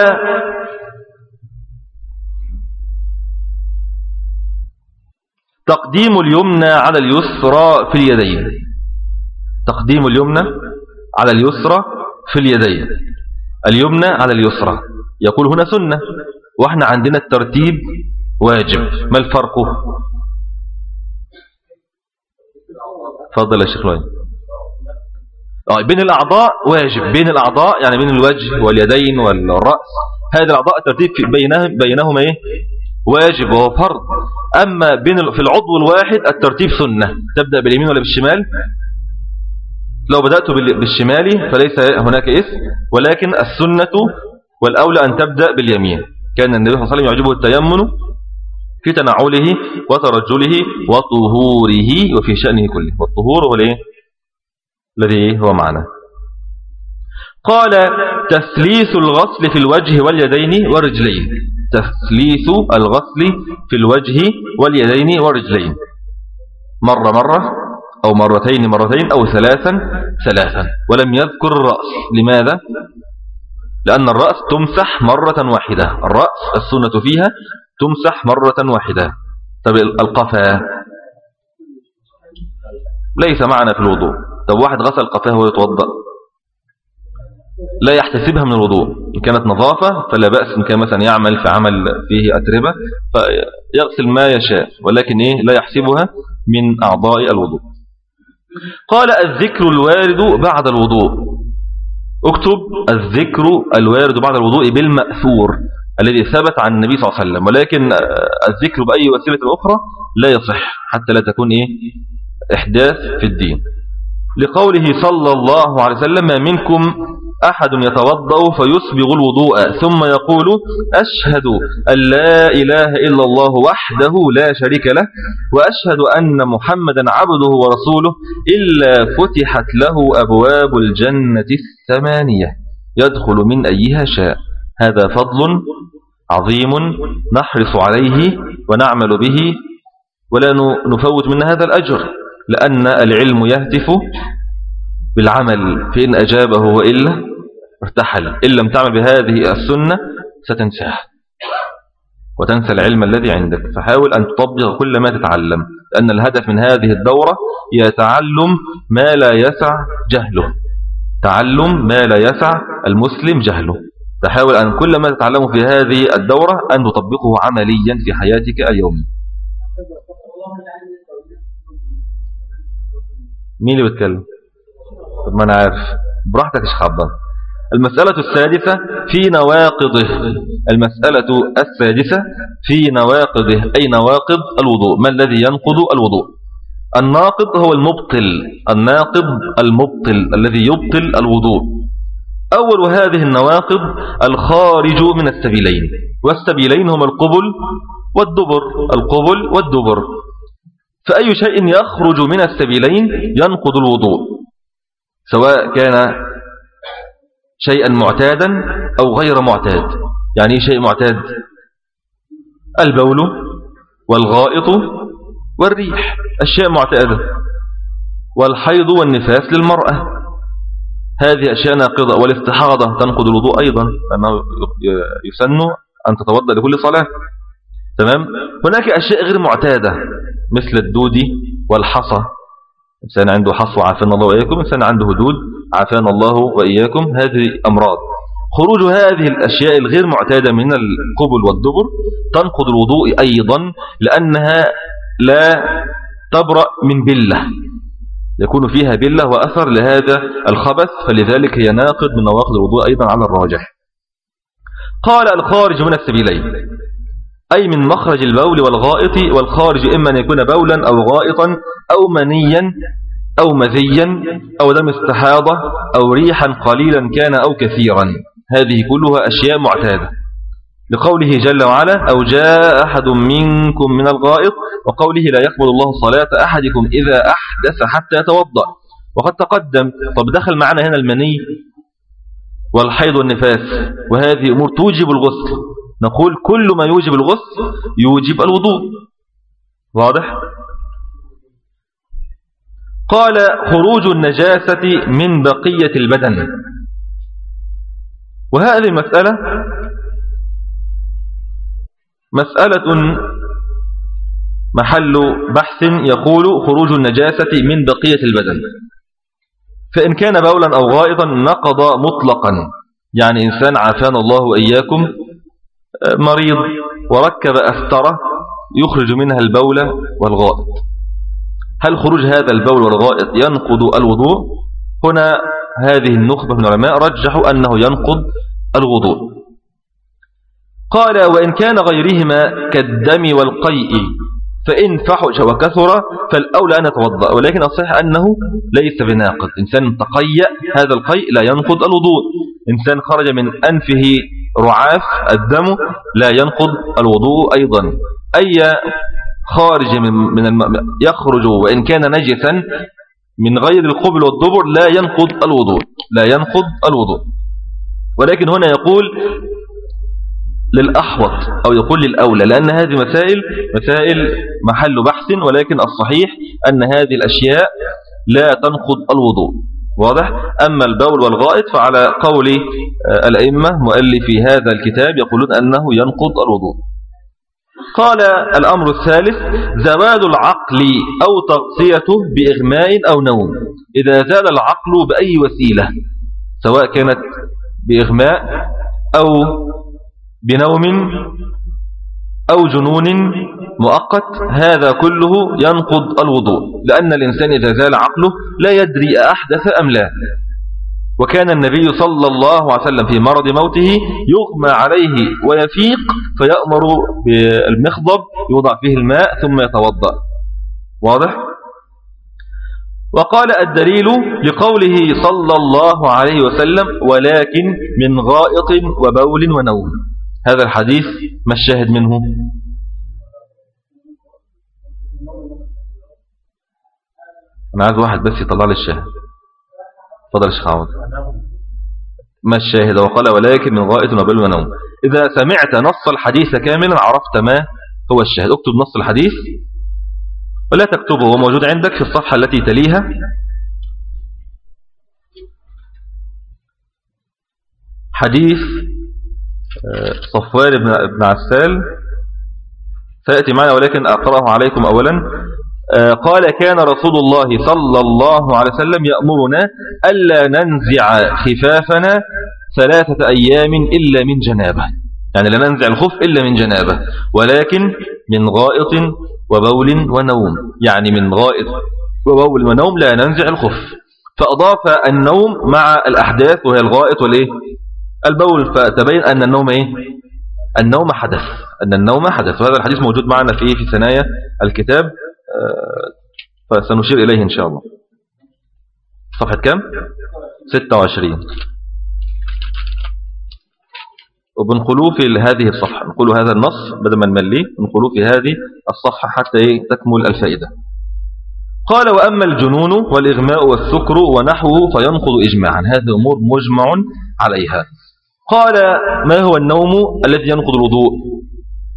تقديم اليمنى على اليسرى في اليدين. تقديم اليمنى على اليسرى في اليدين. اليمنى على اليسرى. يقول هنا سنة. وإحنا عندنا الترتيب واجب. ما الفرق؟ فضل يا شيخ وين آه بين الأعضاء واجب. بين الأعضاء يعني بين الوجه واليدين والرأس. هذه الأعضاء الترتيب بينهم بينهما إيه؟ واجب وهو فرض. أما بين في العضو الواحد الترتيب سنة. تبدأ باليمين ولا بالشمال؟ لو بدأت بالشمال فليس هناك اسم ولكن السنة والأولى أن تبدأ باليمين. كان النبي صلى الله عليه وسلم يعجبه التيمن في تنعله وترجله وطهوره وفي شأنه كله. والطهور هو الذي هو معنا. قال تسليس الغسل في الوجه واليدين والرجلين. تسليس الغسل في الوجه واليدين والرجلين. مرة مرة أو مرتين مرتين أو ثلاثا ثلاثا. ولم يذكر الرأس. لماذا؟ لأن الرأس تمسح مرة واحدة. الرأس السنة فيها تمسح مرة واحدة. طب القفا. ليس معنا في الوضوء. طب واحد غسل قفاه ويتوضأ لا يحتسبها من الوضوء. إن كانت نظافة فلا بأس. إن كان مثلا يعمل في عمل فيه أتربة فيغسل ما يشاء. ولكن إيه؟ لا يحسبها من أعضاء الوضوء. قال الذكر الوارد بعد الوضوء. اكتب الذكر الوارد بعد الوضوء بالمأثور الذي ثبت عن النبي صلى الله عليه وسلم. ولكن الذكر بأي وسيلة أخرى لا يصح حتى لا تكون إيه؟ إحداث في الدين. لقوله صلى الله عليه وسلم ما منكم أحد يتوضأ فيسبغ الوضوء ثم يقول أشهد أن لا إله إلا الله وحده لا شريك له وأشهد أن محمدا عبده ورسوله إلا فتحت له أبواب الجنة الثمانية يدخل من أيها شاء. هذا فضل عظيم نحرص عليه ونعمل به ولا نفوت من هذا الأجر لأن العلم يهتف بالعمل فإن أجابه وإلا ارتحل. إن لم تعمل بهذه السنة ستنساه. وتنسى العلم الذي عندك. فحاول أن تطبق كل ما تتعلم لأن الهدف من هذه الدورة هي تعلم ما لا يسع جهله. تعلم ما لا يسع المسلم جهله. تحاول أن كل ما تتعلمه في هذه الدورة أن تطبقه عمليا في حياتك اليومية. مين اللي بيتكلم؟ طب ما أنا عارف. براحتك يا شيخ المسألة السادسة في نواقضه. المسألة السادسة في نواقضه. أي نواقض؟ الوضوء. ما الذي ينقض؟ الوضوء. الناقض هو المبطل. الناقض المبطل. الذي يبطل الوضوء. أول هذه النواقض الخارج من السبيلين. والسبيلين هما القبل والدبر. القبل والدبر. فأي شيء يخرج من السبيلين ينقض الوضوء. سواء كان شيئا معتادا أو غير معتاد. يعني شيء معتاد. البول والغائط والريح. أشياء معتادة. والحيض والنفاس للمرأة. هذه أشياء ناقضة. والاستحاضة تنقض الوضوء أيضا. لأنه يسن أن تتوضأ لكل صلاة. تمام؟ هناك أشياء غير معتادة. مثل الدود والحصى. إنسان عنده حصى عافانا الله وإياكم. إنسان عنده دود عافانا الله وإياكم. هذه أمراض. خروج هذه الأشياء الغير معتادة من القبل والدبر تنقض الوضوء أيضا لأنها لا تبرأ من بلة. يكون فيها بلة وأثر لهذا الخبث فلذلك هي ناقض من نواقض الوضوء أيضا على الراجح. قال الخارج من السبيلين أي من مخرج البول والغائط والخارج إما أن يكون بولا أو غائطا أو منيا أو مذيا أو دم استحاضة أو ريحا قليلا كان أو كثيرا. هذه كلها أشياء معتادة. لقوله جل وعلا أو جاء أحد منكم من الغائط وقوله لا يقبل الله صلاة أحدكم إذا أحدث حتى يتوضأ. وقد تقدم طب دخل معنا هنا المني والحيض والنفاس وهذه أمور توجب الغسل. نقول كل ما يوجب الغسل يوجب الوضوء. واضح؟ قال خروج النجاسة من بقية البدن. وهذه المسألة مسألة محل بحث يقول خروج النجاسة من بقية البدن. فإن كان بولا أو غائطا نقض مطلقا. يعني إنسان عافانا الله وإياكم مريض وركب أسترة يخرج منها البول والغائط. هل خروج هذا البول والغائط ينقض الوضوء؟ هنا هذه النخبة من العلماء رجحوا أنه ينقض الوضوء. قال وإن كان غيرهما كالدم والقيء فإن فحش وكثر فالأولى أن يتوضأ. ولكن الصحيح أنه ليس بناقض. إنسان تقيأ هذا القيء لا ينقض الوضوء. إنسان خرج من أنفه رعاف الدم لا ينقض الوضوء أيضا. أي خارج من, من الم... يخرج وإن كان نجسا من غير القبل والدبر لا ينقض الوضوء. لا ينقض الوضوء. ولكن هنا يقول للأحوط أو يقول للأولى لأن هذه مسائل مسائل محل بحث ولكن الصحيح أن هذه الأشياء لا تنقض الوضوء. واضح؟ أما البول والغائط فعلى قول آه، الأئمة مؤلفي هذا الكتاب يقولون أنه ينقض الوضوء. قال الأمر الثالث زوال العقل أو تغطيته بإغماء أو نوم. إذا زال العقل بأي وسيلة؟ سواء كانت بإغماء أو بنوم أو جنون مؤقت هذا كله ينقض الوضوء لأن الإنسان إذا زال عقله لا يدري أحدث أم لا. وكان النبي صلى الله عليه وسلم في مرض موته يغمى عليه ويفيق فيأمر بالمخضب يوضع فيه الماء ثم يتوضأ. واضح؟ وقال الدليل لقوله صلى الله عليه وسلم ولكن من غائط وبول ونوم. هذا الحديث ما الشاهد منه؟ أنا عايز واحد بس يطلع لي الشاهد. فضل الشيخ عوض. ما الشاهد؟ وقال ولكن من غائط وبل ونوم. إذا سمعت نص الحديث كاملا عرفت ما هو الشاهد. اكتب نص الحديث. ولا تكتبه هو موجود عندك في الصفحة التي تليها. حديث صفوان بن عسال. سيأتي معنا ولكن أقرأه عليكم أولا. آه، قال كان رسول الله صلى الله عليه وسلم يأمرنا ألا ننزع خفافنا ثلاثة أيام إلا من جنابة. يعني لا ننزع الخف إلا من جنابة ولكن من غائط وبول ونوم. يعني من غائط وبول ونوم لا ننزع الخف. فأضاف النوم مع الأحداث وهي الغائط والإيه؟ البول فتبين أن النوم إيه؟ النوم حدث أن النوم حدث وهذا الحديث موجود معنا في في ثنايا الكتاب آه، فسنشير إليه إن شاء الله. صفحة كم؟ 26 وبنقلوه في هذه الصفحة نقول هذا النص بدل ما نمليه نقلوه في هذه الصفحة حتى إيه؟ تكمل الفائدة. قال وأما الجنون والإغماء والسكر ونحوه فينقض إجماعا. هذه أمور مجمع عليها. قال ما هو النوم الذي ينقض الوضوء؟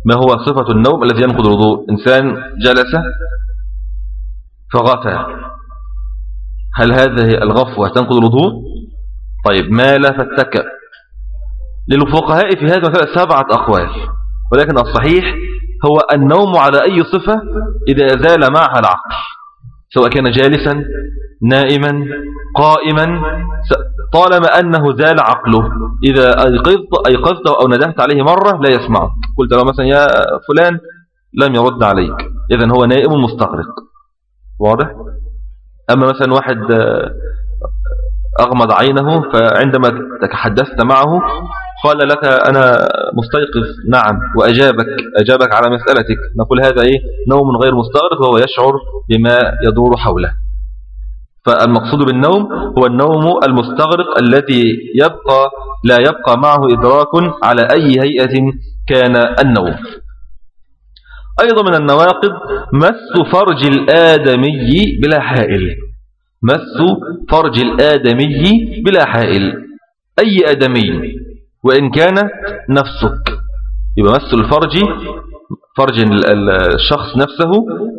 ما هو صفة النوم الذي ينقض الوضوء؟ إنسان جلس فغفى هل هذه الغفوة تنقض الوضوء؟ طيب مال فاتكى للفقهاء في هذا المسألة سبعة أقوال ولكن الصحيح هو النوم على أي صفة إذا زال معها العقل. سواء كان جالسا نائما قائما طالما أنه زال عقله. إذا أيقظت, أيقظت أو ندهت عليه مرة لا يسمعك قلت له مثلا يا فلان لم يرد عليك. إذا هو نائم مستغرق. واضح؟ أما مثلا واحد أغمض عينه فعندما تحدثت معه قال لك أنا مستيقظ. نعم. وأجابك أجابك على مسألتك. نقول هذا إيه؟ نوم غير مستغرق وهو يشعر بما يدور حوله. فالمقصود بالنوم هو النوم المستغرق الذي يبقى لا يبقى معه إدراك على أي هيئة كان النوم. أيضا من النواقض مس فرج الآدمي بلا حائل. مس فرج الآدمي بلا حائل. أي آدمي؟ وإن كان نفسك. يبقى مس الفرج فرج الشخص نفسه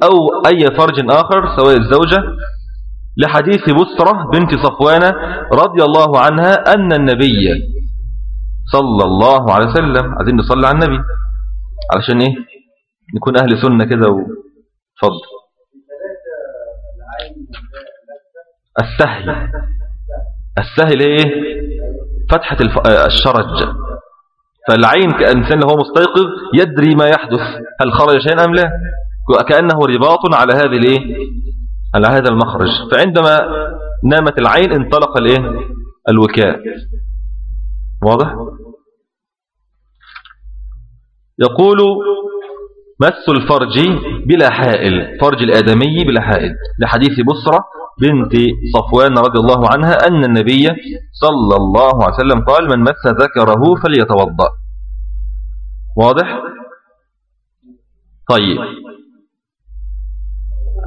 أو أي فرج آخر سواء الزوجة. لحديث بسرة بنت صفوان رضي الله عنها أن النبي صلى الله عليه وسلم عايزين نصلي على النبي. علشان إيه؟ نكون أهل سنة كده فضل السهل. السهل إيه؟ فتحة آه، الشرج. فالعين كإنسان هو مستيقظ يدري ما يحدث هل خرج شيء أم لا؟ كأنه رباط على هذه الإيه؟ على هذا المخرج. فعندما نامت العين انطلق الإيه؟ الوكاء. واضح؟ يقول مس الفرج بلا حائل فرج الآدمي بلا حائل. لحديث بصرة بنت صفوان رضي الله عنها أن النبي صلى الله عليه وسلم قال من مس ذكره فليتوضأ. واضح؟ طيب.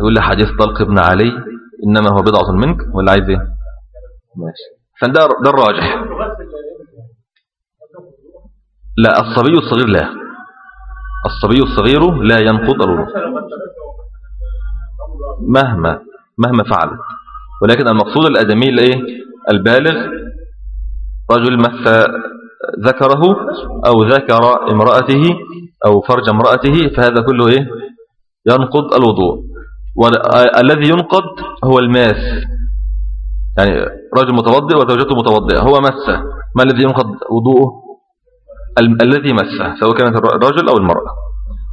يقول لي حديث طلق ابن علي إنما هو بضعة منك. ولا عايز إيه؟ ماشي. فده ده الراجح. لا الصبي الصغير لا. الصبي الصغير لا ينقض الوضوء. مهما مهما فعلت. ولكن المقصود الأدمي الايه البالغ رجل مس ذكره أو ذكر امرأته أو فرج امرأته فهذا كله إيه؟ ينقض الوضوء. والذي ينقض هو الماس. يعني رجل متوضئ وزوجته متوضئة هو مس. ما الذي ينقض وضوءه؟ الذي مسه سواء كانت الرجل أو المرأة.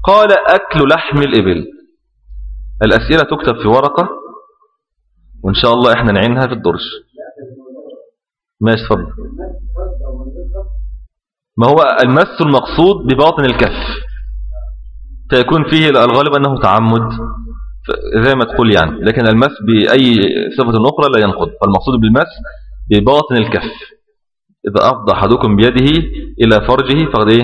قال أكل لحم الإبل. الأسئلة تكتب في ورقة. وإن شاء الله إحنا نعينها في الدرج ماشي تفضل ما هو المس المقصود بباطن الكف فيكون فيه الغالب أنه تعمد زي ما تقول يعني لكن المس بأي صفة أخرى لا ينقض. فالمقصود بالمس بباطن الكف إذا أفضى أحدكم بيده إلى فرجه فقد إيه؟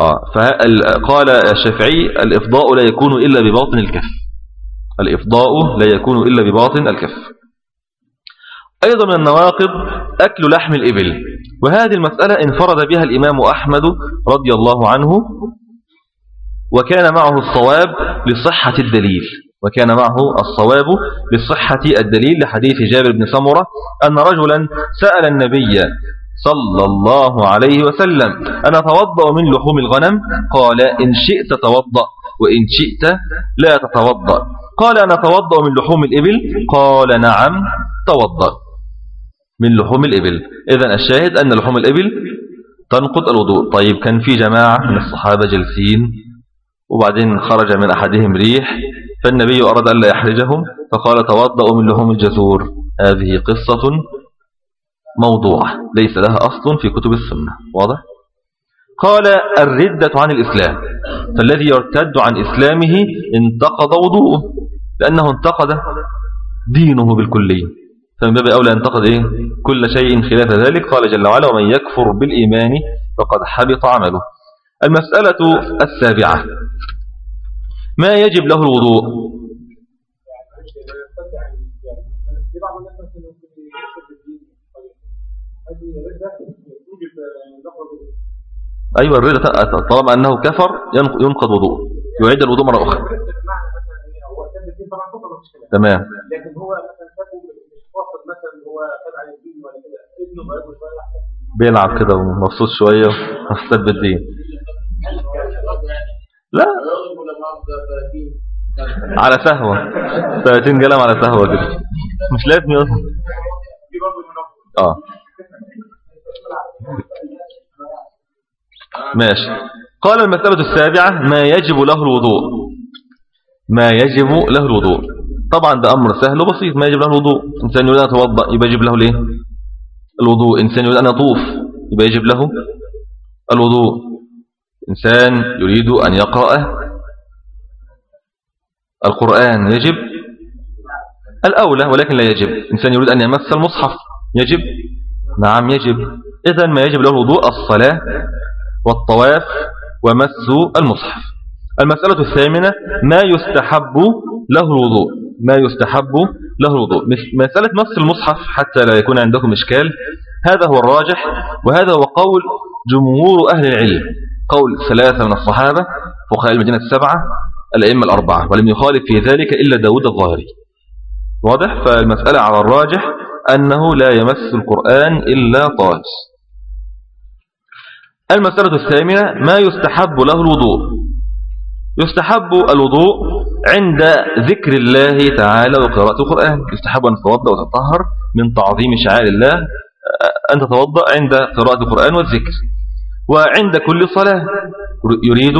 آه فقال الشافعي الإفضاء لا يكون إلا بباطن الكف الإفضاء لا يكون إلا بباطن الكف. أيضا من النواقض أكل لحم الإبل وهذه المسألة انفرد بها الإمام أحمد رضي الله عنه وكان معه الصواب لصحة الدليل وكان معه الصواب لصحة الدليل لحديث جابر بن سمرة أن رجلا سأل النبي صلى الله عليه وسلم أنا توضأ من لحوم الغنم؟ قال إن شئت توضأ وإن شئت لا تتوضأ. قال أنا توضأ من لحوم الإبل؟ قال نعم توضأ من لحوم الإبل. إذن الشاهد أن لحوم الإبل تنقض الوضوء. طيب كان في جماعة من الصحابة جلسين وبعدين خرج من أحدهم ريح فالنبي أراد أن لا يحرجهم فقال توضأوا من لحوم الجزور هذه قصة موضوعة ليس لها أصل في كتب السنة. واضح؟ قال الردة عن الإسلام فالذي يرتد عن إسلامه انتقض وضوءه. لأنه انتقد دينه بالكلية. فمن باب أولى ينتقد إيه؟ كل شيء خلاف ذلك. قال جل وعلا ومن يكفر بالإيمان فقد حبط عمله. المسألة السابعة ما يجب له الوضوء؟ أيوة الردة طالما أنه كفر ينقض وضوء يعيد الوضوء مرة أخرى. تمام. لكن هو مثلا هو تبع الدين ولا ابنه بيلعب كده ومبسوط شوية ومستد بالدين لا. على سهوة. 30 قلم على سهوة كده. مش لازم يصل آه. ماشي. قال المسألة السابعة ما يجب له الوضوء. ما يجب له الوضوء. طبعا ده أمر سهل وبسيط ما يجب له الوضوء. إنسان يريد أن يتوضأ يبقى يجب له ليه الوضوء. إنسان يريد أن يطوف يبقى يجب له الوضوء. إنسان يريد أن يقرأ القرآن يجب الأولى ولكن لا يجب. إنسان يريد أن يمس المصحف يجب. نعم يجب. إذن ما يجب له الوضوء الصلاة والطواف ومس المصحف. المسألة الثامنة ما يستحب له الوضوء؟ ما يستحب له الوضوء. مسألة مس المصحف حتى لا يكون عندكم إشكال. هذا هو الراجح وهذا هو قول جمهور أهل العلم. قول ثلاثة من الصحابة فقهاء المدينة السبعة الأئمة الأربعة ولم يخالف في ذلك إلا داود الظاهري. واضح؟ فالمسألة على الراجح أنه لا يمس القرآن إلا طاهر. المسألة الثامنة ما يستحب له الوضوء. يستحب الوضوء عند ذكر الله تعالى وقراءة القرآن. يستحب أن تتوضأ وتطهر من تعظيم شعائر الله أن تتوضأ عند قراءة القرآن والذكر. وعند كل صلاة يريد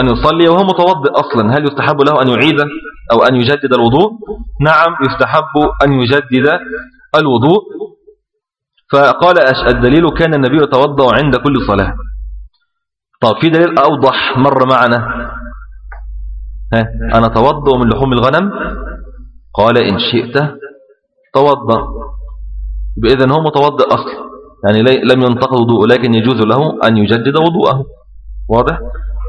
أن يصلي وهو متوضئ أصلا. هل يستحب له أن يعيد أو أن يجدد الوضوء؟ نعم يستحب أن يجدد الوضوء. فقال الدليل كان النبي يتوضأ عند كل صلاة. طب في دليل أوضح مر معنا. أنا توضأ من لحوم الغنم؟ قال إن شئت توضأ. بإذن هو متوضأ أصلا يعني لم ينتقض وضوء لكن يجوز له أن يجدد وضوءه. واضح؟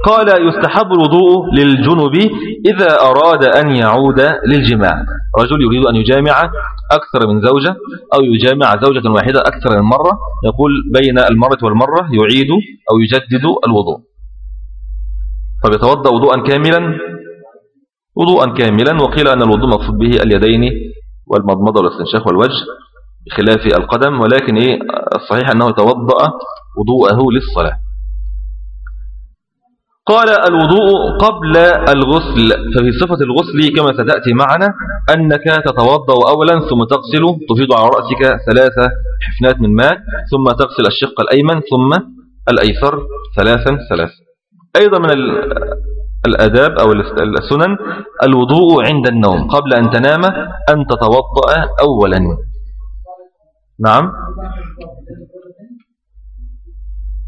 قال يستحب الوضوء للجنب إذا أراد أن يعود للجماع. رجل يريد أن يجامع أكثر من زوجة أو يجامع زوجة واحدة أكثر من مرة. يقول بين المرة والمرة يعيد أو يجدد الوضوء. فبيتوضأ وضوءا كاملا؟ وضوءا كاملا. وقيل أن الوضوء مقصود به اليدين والمضمضة والاستنشاق والوجه بخلاف القدم ولكن إيه الصحيح أنه يتوضأ وضوءه للصلاة. قال الوضوء قبل الغسل ففي صفة الغسل كما ستأتي معنا أنك تتوضأ أولا ثم تغسل تفيض على رأسك ثلاثة حفنات من ماء ثم تغسل الشق الأيمن ثم الأيسر ثلاثا ثلاثا. أيضا من الأداب أو السنن الوضوء عند النوم قبل أن تنام أن تتوضأ أولا. نعم.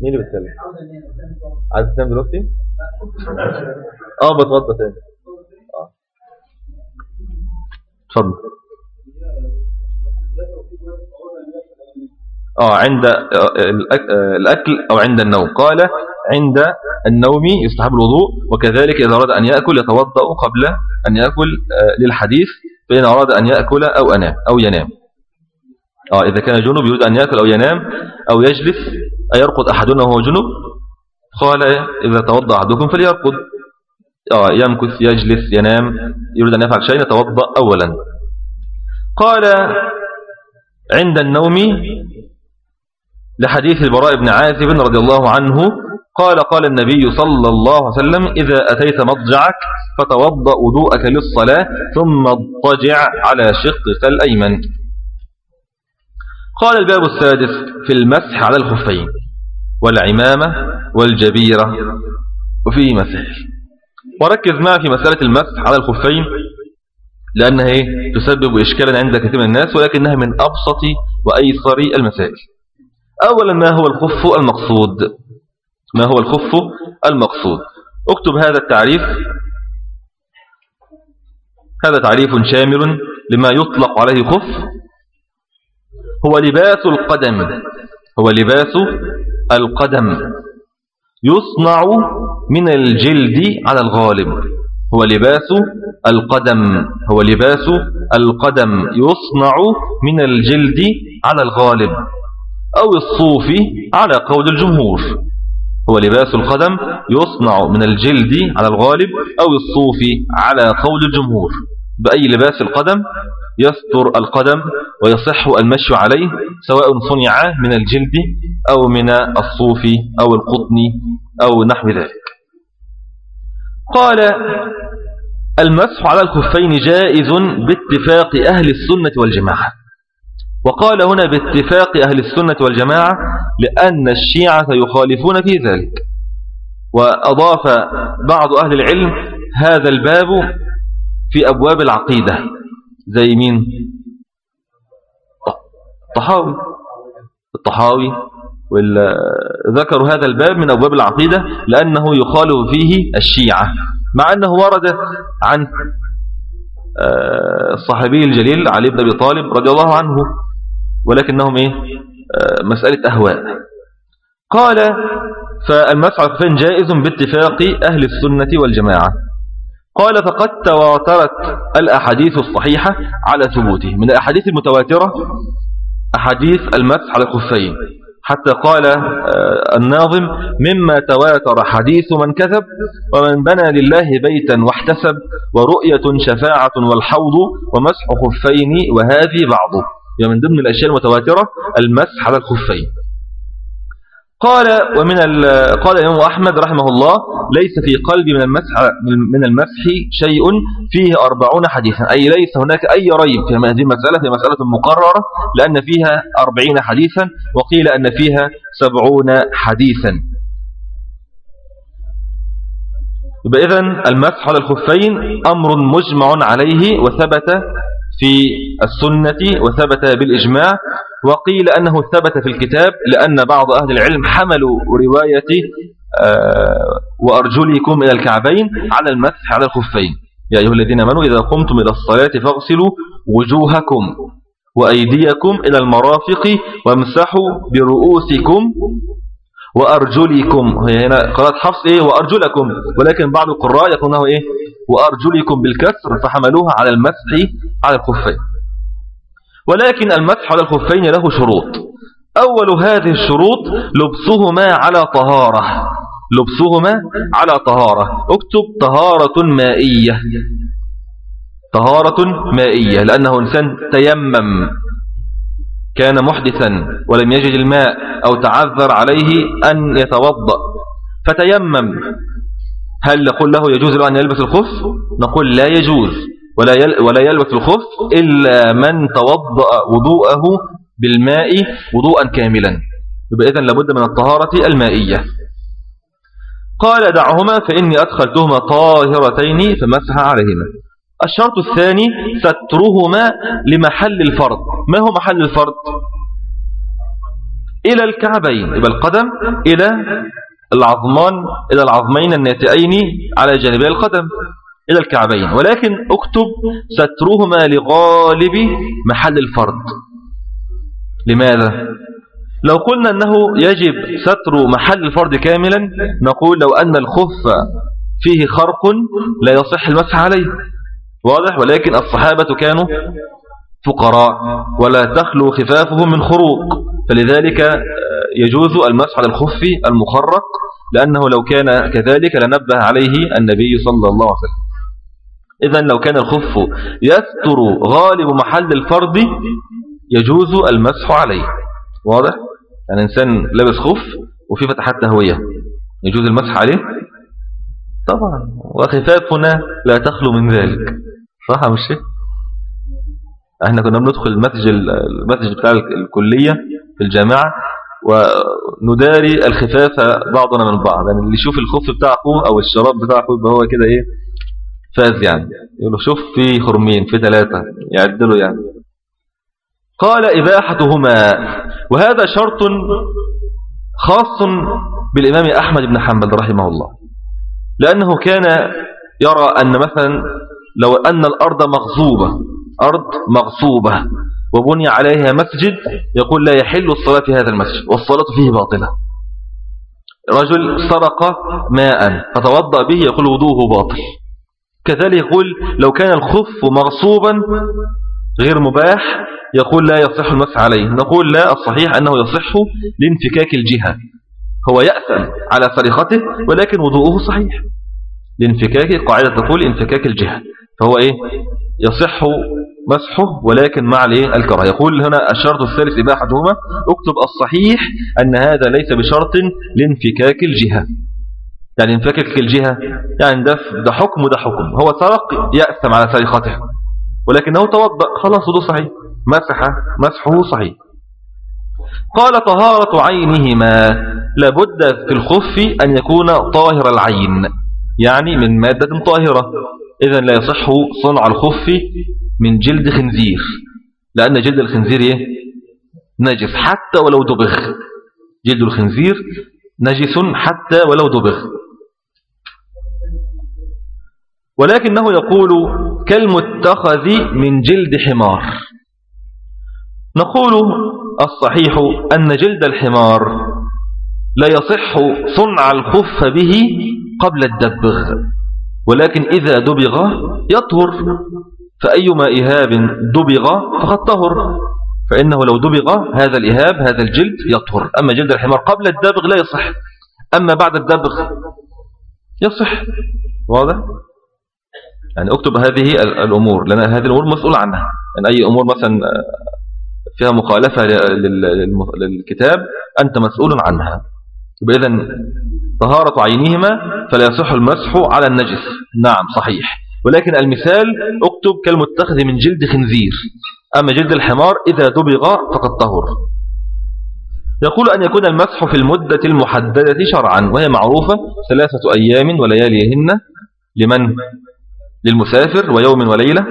مين اللي بيتكلم؟ عايز تنام دلوقتي؟ آه بتغطى تاني. آه. اتفضل. آه عند الأكل أو عند النوم. قال عند النوم يستحب الوضوء وكذلك إذا أراد أن يأكل يتوضأ قبل أن يأكل آه، للحديث فإن أراد أن يأكل أو أنام أو ينام. آه إذا كان جنوب يريد أن يأكل أو ينام أو يجلس أيرقد أحدنا وهو جنوب؟ قال إذا توضأ أحدكم فليرقد. آه يمكث يجلس ينام يريد أن يفعل شيء يتوضأ أولا. قال عند النوم لحديث البراء بن عازب رضي الله عنه قال قال النبي صلى الله عليه وسلم إذا أتيت مضجعك فتوضأ وضوءك للصلاة ثم اضطجع على شقك الأيمن. قال الباب السادس في المسح على الخفين والعمامة والجبيرة وفيه مسح وركز معي في مسألة المسح على الخفين لأنها تسبب إشكالا عند كثير من الناس ولكنها من أبسط وأيسر المسائل. أولا ما هو الخف المقصود؟ ما هو الخف المقصود. اكتب هذا التعريف. هذا تعريف شامل لما يطلق عليه خف. هو لباس القدم. هو لباس القدم. يصنع من الجلد على الغالب. هو لباس القدم. هو لباس القدم. يصنع من الجلد على الغالب. أو الصوف على قول الجمهور. هو لباس القدم يصنع من الجلد على الغالب أو الصوف على قول الجمهور. بأي لباس القدم يستر القدم ويصح المشي عليه سواء صنع من الجلد أو من الصوف أو القطن أو نحو ذلك. قال المسح على الخفين جائز باتفاق أهل السنة والجماعة. وقال هنا باتفاق أهل السنة والجماعة لأن الشيعة يخالفون في ذلك. وأضاف بعض أهل العلم هذا الباب في أبواب العقيدة زي مين؟ الطحاوي. الطحاوي ذكروا هذا الباب من أبواب العقيدة لأنه يخالف فيه الشيعة مع أنه ورد عن آه، الصحابي الجليل علي بن أبي طالب رضي الله عنه ولكنهم إيه؟ آه، مسألة أهواء. قال فالمسعى فين؟ جائز باتفاق أهل السنة والجماعة. قال فقد تواترت الأحاديث الصحيحة على ثبوته. من الأحاديث المتواترة أحاديث المسح على الخفين حتى قال آه، الناظم مما تواتر حديث من كذب ومن بنى لله بيتا واحتسب ورؤية شفاعة والحوض ومسح خفين وهذه بعضه. يعني من ضمن الأشياء المتواترة المسح على الخفين. قال ومن قال الإمام أحمد رحمه الله ليس في قلبي من المسح من المسح شيء فيه أربعون حديثا. أي ليس هناك أي ريب في هذه المسألة في مسألة مقررة لأن فيها أربعين حديثا وقيل أن فيها سبعون حديثا. يبقى إذن المسح على الخفين أمر مجمع عليه وثبت في السنة وثبت بالإجماع وقيل أنه ثبت في الكتاب لأن بعض أهل العلم حملوا رواية آه، وأرجلكم إلى الكعبين على المسح على الخفين. يا أيها الذين منوا إذا قمتم إلى الصلاة فاغسلوا وجوهكم وأيديكم إلى المرافق وامسحوا برؤوسكم وأرجلكم. هنا قراءة حفص إيه؟ وأرجلكم. ولكن بعض القراء يقولونه إيه؟ وأرجلكم بالكسر فحملوها على المسح على الخفين. ولكن المسح على الخفين له شروط. أول هذه الشروط لبسهما على طهارة. لبسهما على طهارة. اكتب طهارة مائية. طهارة مائية لأنه إنسان تيمم كان محدثا ولم يجد الماء أو تعذر عليه أن يتوضأ. فتيمم. هل نقول له يجوز له أن يلبس الخف؟ نقول لا يجوز ولا ولا يلبس الخف إلا من توضأ وضوءه بالماء وضوءا كاملا. يبقى إذن لابد من الطهارة المائية. قال دعهما فإني أدخلتهما طاهرتين فمسح عليهما. الشرط الثاني سترهما لمحل الفرض. ما هو محل الفرض؟ إلى الكعبين. يبقى القدم إلى العظمان إلى العظمين الناتئين على جانبي القدم إلى الكعبين. ولكن اكتب سترهما لغالب محل الفرض لماذا؟ لو قلنا أنه يجب ستر محل الفرض كاملا نقول لو أن الخف فيه خرق لا يصح المسح عليه. واضح؟ ولكن الصحابة كانوا فقراء ولا تخلو خفافهم من خروق. فلذلك يجوز المسح على الخف المخرق لأنه لو كان كذلك لنبه عليه النبي صلى الله عليه وسلم. إذا لو كان الخف يستر غالب محل الفرض يجوز المسح عليه. واضح؟ يعني إنسان لابس خف وفي فتحات تهوية يجوز المسح عليه؟ طبعا. وخفافنا لا تخلو من ذلك. صح مش إحنا كنا بندخل المسجد المسجد بتاع الكلية في الجامعة ونداري الخفاف بعضنا من بعض. يعني اللي يشوف الخف بتاع اخوه أو الشراب بتاع اخوه يبقى هو كده إيه؟ فاز يعني. يقول له شوف في خرمين في ثلاثة. يعدلوا يعني. قال إباحتهما. وهذا شرط خاص بالإمام أحمد بن حنبل رحمه الله. لأنه كان يرى أن مثلا لو أن الأرض مغصوبة أرض مغصوبة. وبني عليها مسجد يقول لا يحل الصلاة في هذا المسجد والصلاة فيه باطلة. رجل سرق ماء فتوضأ به يقول وضوه باطل. كذلك يقول لو كان الخف مغصوبا غير مباح يقول لا يصح المسح عليه. نقول لا الصحيح أنه يصح لانفكاك الجهة. هو يأثم على سرقته ولكن وضوءه صحيح. لانفكاك القاعدة تقول انفكاك الجهة. فهو إيه؟ يصح مسحه ولكن مع الكره يقول هنا الشرط الثالث إباحتهما اكتب الصحيح أن هذا ليس بشرط لانفكاك الجهة. يعني انفكك الجهة يعني ده, ده حكم وده حكم. هو سرق يأثم على سرقته ولكنه توضأ خلاص وده صحيح. مسح مسحه صحيح. قال طهارة عينهما لابد في الخف أن يكون طاهر العين يعني من مادة طاهرة. إذا لا يصح صنع الخف من جلد خنزير. لأن جلد الخنزير إيه؟ نجس. حتى ولو دبغ. جلد الخنزير نجس حتى ولو دبغ. ولكنه يقول كالمتخذ من جلد حمار. نقول الصحيح أن جلد الحمار لا يصح صنع الخف به قبل الدبغ. ولكن إذا دبغ يطهر فأيما إهاب دبغ فقد طهر. فإنه لو دبغ هذا الإهاب هذا الجلد يطهر. أما جلد الحمار قبل الدبغ لا يصح. أما بعد الدبغ يصح. واضح؟ يعني أكتب هذه الأمور لأن هذه الأمور مسؤول عنها. يعني أي أمور مثلا فيها مخالفة للكتاب أنت مسؤول عنها. إذن طهارة عينهما فلا يصح المسح على النجس. نعم صحيح. ولكن المثال اكتب كالمتخذ من جلد خنزير. أما جلد الحمار إذا دبغ فقد طهر. يقول أن يكون المسح في المدة المحددة شرعا وهي معروفة ثلاثة أيام ولياليهن لمن؟ للمسافر ويوم وليلة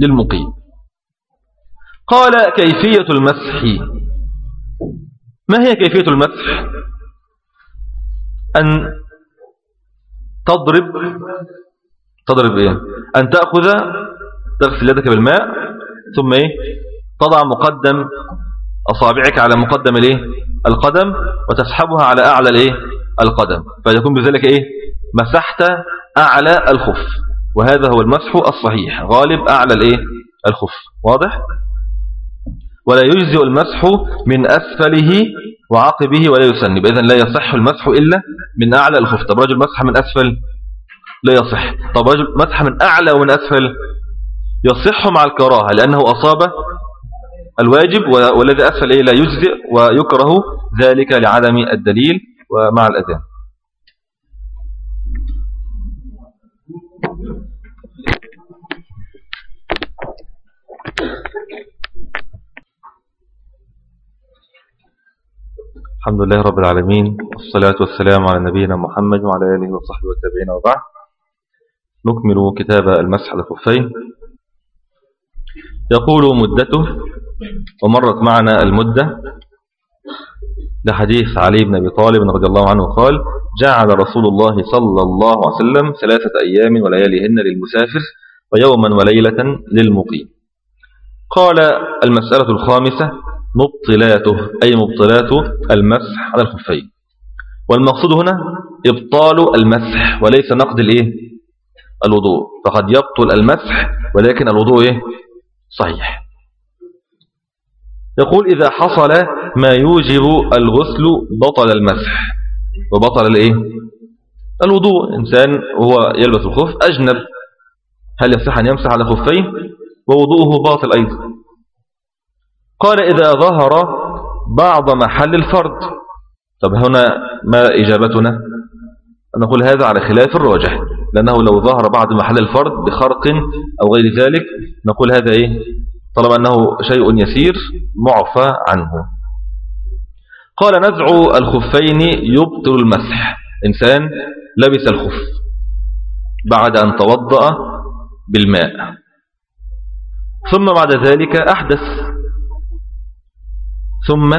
للمقيم. قال كيفية المسح؟ ما هي كيفية المسح؟ أن تضرب تضرب إيه؟ أن تأخذ تغسل يدك بالماء ثم إيه؟ تضع مقدم أصابعك على مقدم الإيه؟ القدم وتسحبها على أعلى الإيه؟ القدم. فيكون بذلك إيه؟ مسحت أعلى الخف. وهذا هو المسح الصحيح. غالب أعلى الإيه؟ الخف. واضح؟ ولا يجزئ المسح من أسفله وعقبه ولا يسن. إذن لا يصح المسح إلا من أعلى الخف طب رجل مسح من أسفل لا يصح. طب رجل مسح من أعلى ومن أسفل يصح مع الكراهة لأنه أصاب الواجب والذي أسفل إيه لا يجزئ ويكره ذلك لعدم الدليل ومع الأذان. الحمد لله رب العالمين والصلاة والسلام على نبينا محمد وعلى آله وصحبه والتابعين وبعد. نكمل كتاب المسح الخفين يقول مدته ومرت معنا المدة لحديث علي بن أبي طالب رضي الله عنه قال جعل رسول الله صلى الله عليه وسلم ثلاثة أيام ولياليهن للمسافر ويوما وليلة للمقيم. قال المسألة الخامسة مبطلاته أي مبطلات المسح على الخفين. والمقصود هنا إبطال المسح وليس نقد الإيه؟ الوضوء. فقد يبطل المسح ولكن الوضوء إيه؟ صحيح. يقول إذا حصل ما يوجب الغسل بطل المسح. وبطل الإيه؟ الوضوء. إنسان وهو يلبس الخف أجنب. هل يصح أن يمسح على خفين؟ ووضوءه باطل أيضا. قال إذا ظهر بعض محل الفرد. طب هنا ما إجابتنا؟ نقول هذا على خلاف الراجح لأنه لو ظهر بعض محل الفرد بخرق أو غير ذلك نقول هذا إيه؟ طالما أنه شيء يسير معفى عنه. قال نزع الخفين يبطل المسح. إنسان لبس الخف بعد أن توضأ بالماء ثم بعد ذلك أحدث. ثم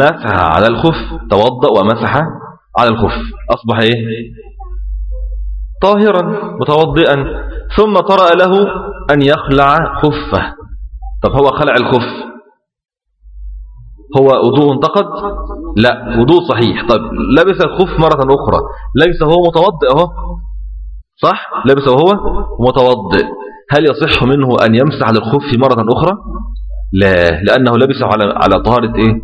مسح على الخف توضأ ومسح على الخف. أصبح إيه؟ طاهرا متوضئا. ثم طرأ له أن يخلع خفه. طب هو خلع الخف؟ هو وضوء انتقد لا وضوء صحيح. طب لبس الخف مرة أخرى. لبس هو متوضئ أهو. صح؟ لبس وهو متوضئ. هل يصح منه أن يمسح على الخف مرة أخرى؟ لا لأنه لبسه على على طهارة إيه؟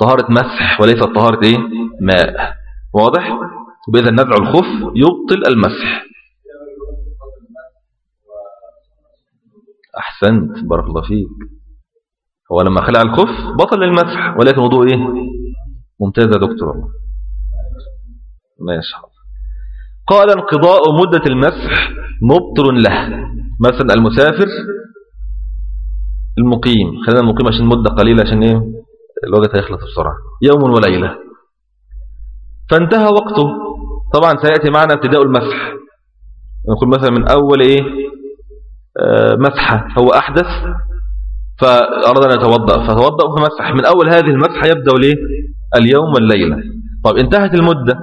طهارة مسح وليس طهارة إيه؟ ماء. واضح؟ بإذا نزع الخف يبطل المسح. أحسنت بارك الله فيك. هو لما خلع الخف بطل المسح ولكن وضوء إيه؟ ممتاز يا دكتور الله ماشي قال انقضاء مدة المسح مبطل له. مثلا المسافر المقيم. خلينا المقيم عشان مدة قليلة عشان إيه؟ الوقت هيخلص بسرعة. يوم وليلة. فانتهى وقته. طبعا سيأتي معنا ابتداء المسح. نقول مثلا من أول إيه؟ آه مسحة. هو أحدث. فأراد أن يتوضأ فتوضأ فمسح من أول هذه المسحة يبدأ ليه؟ اليوم والليلة. طب انتهت المدة.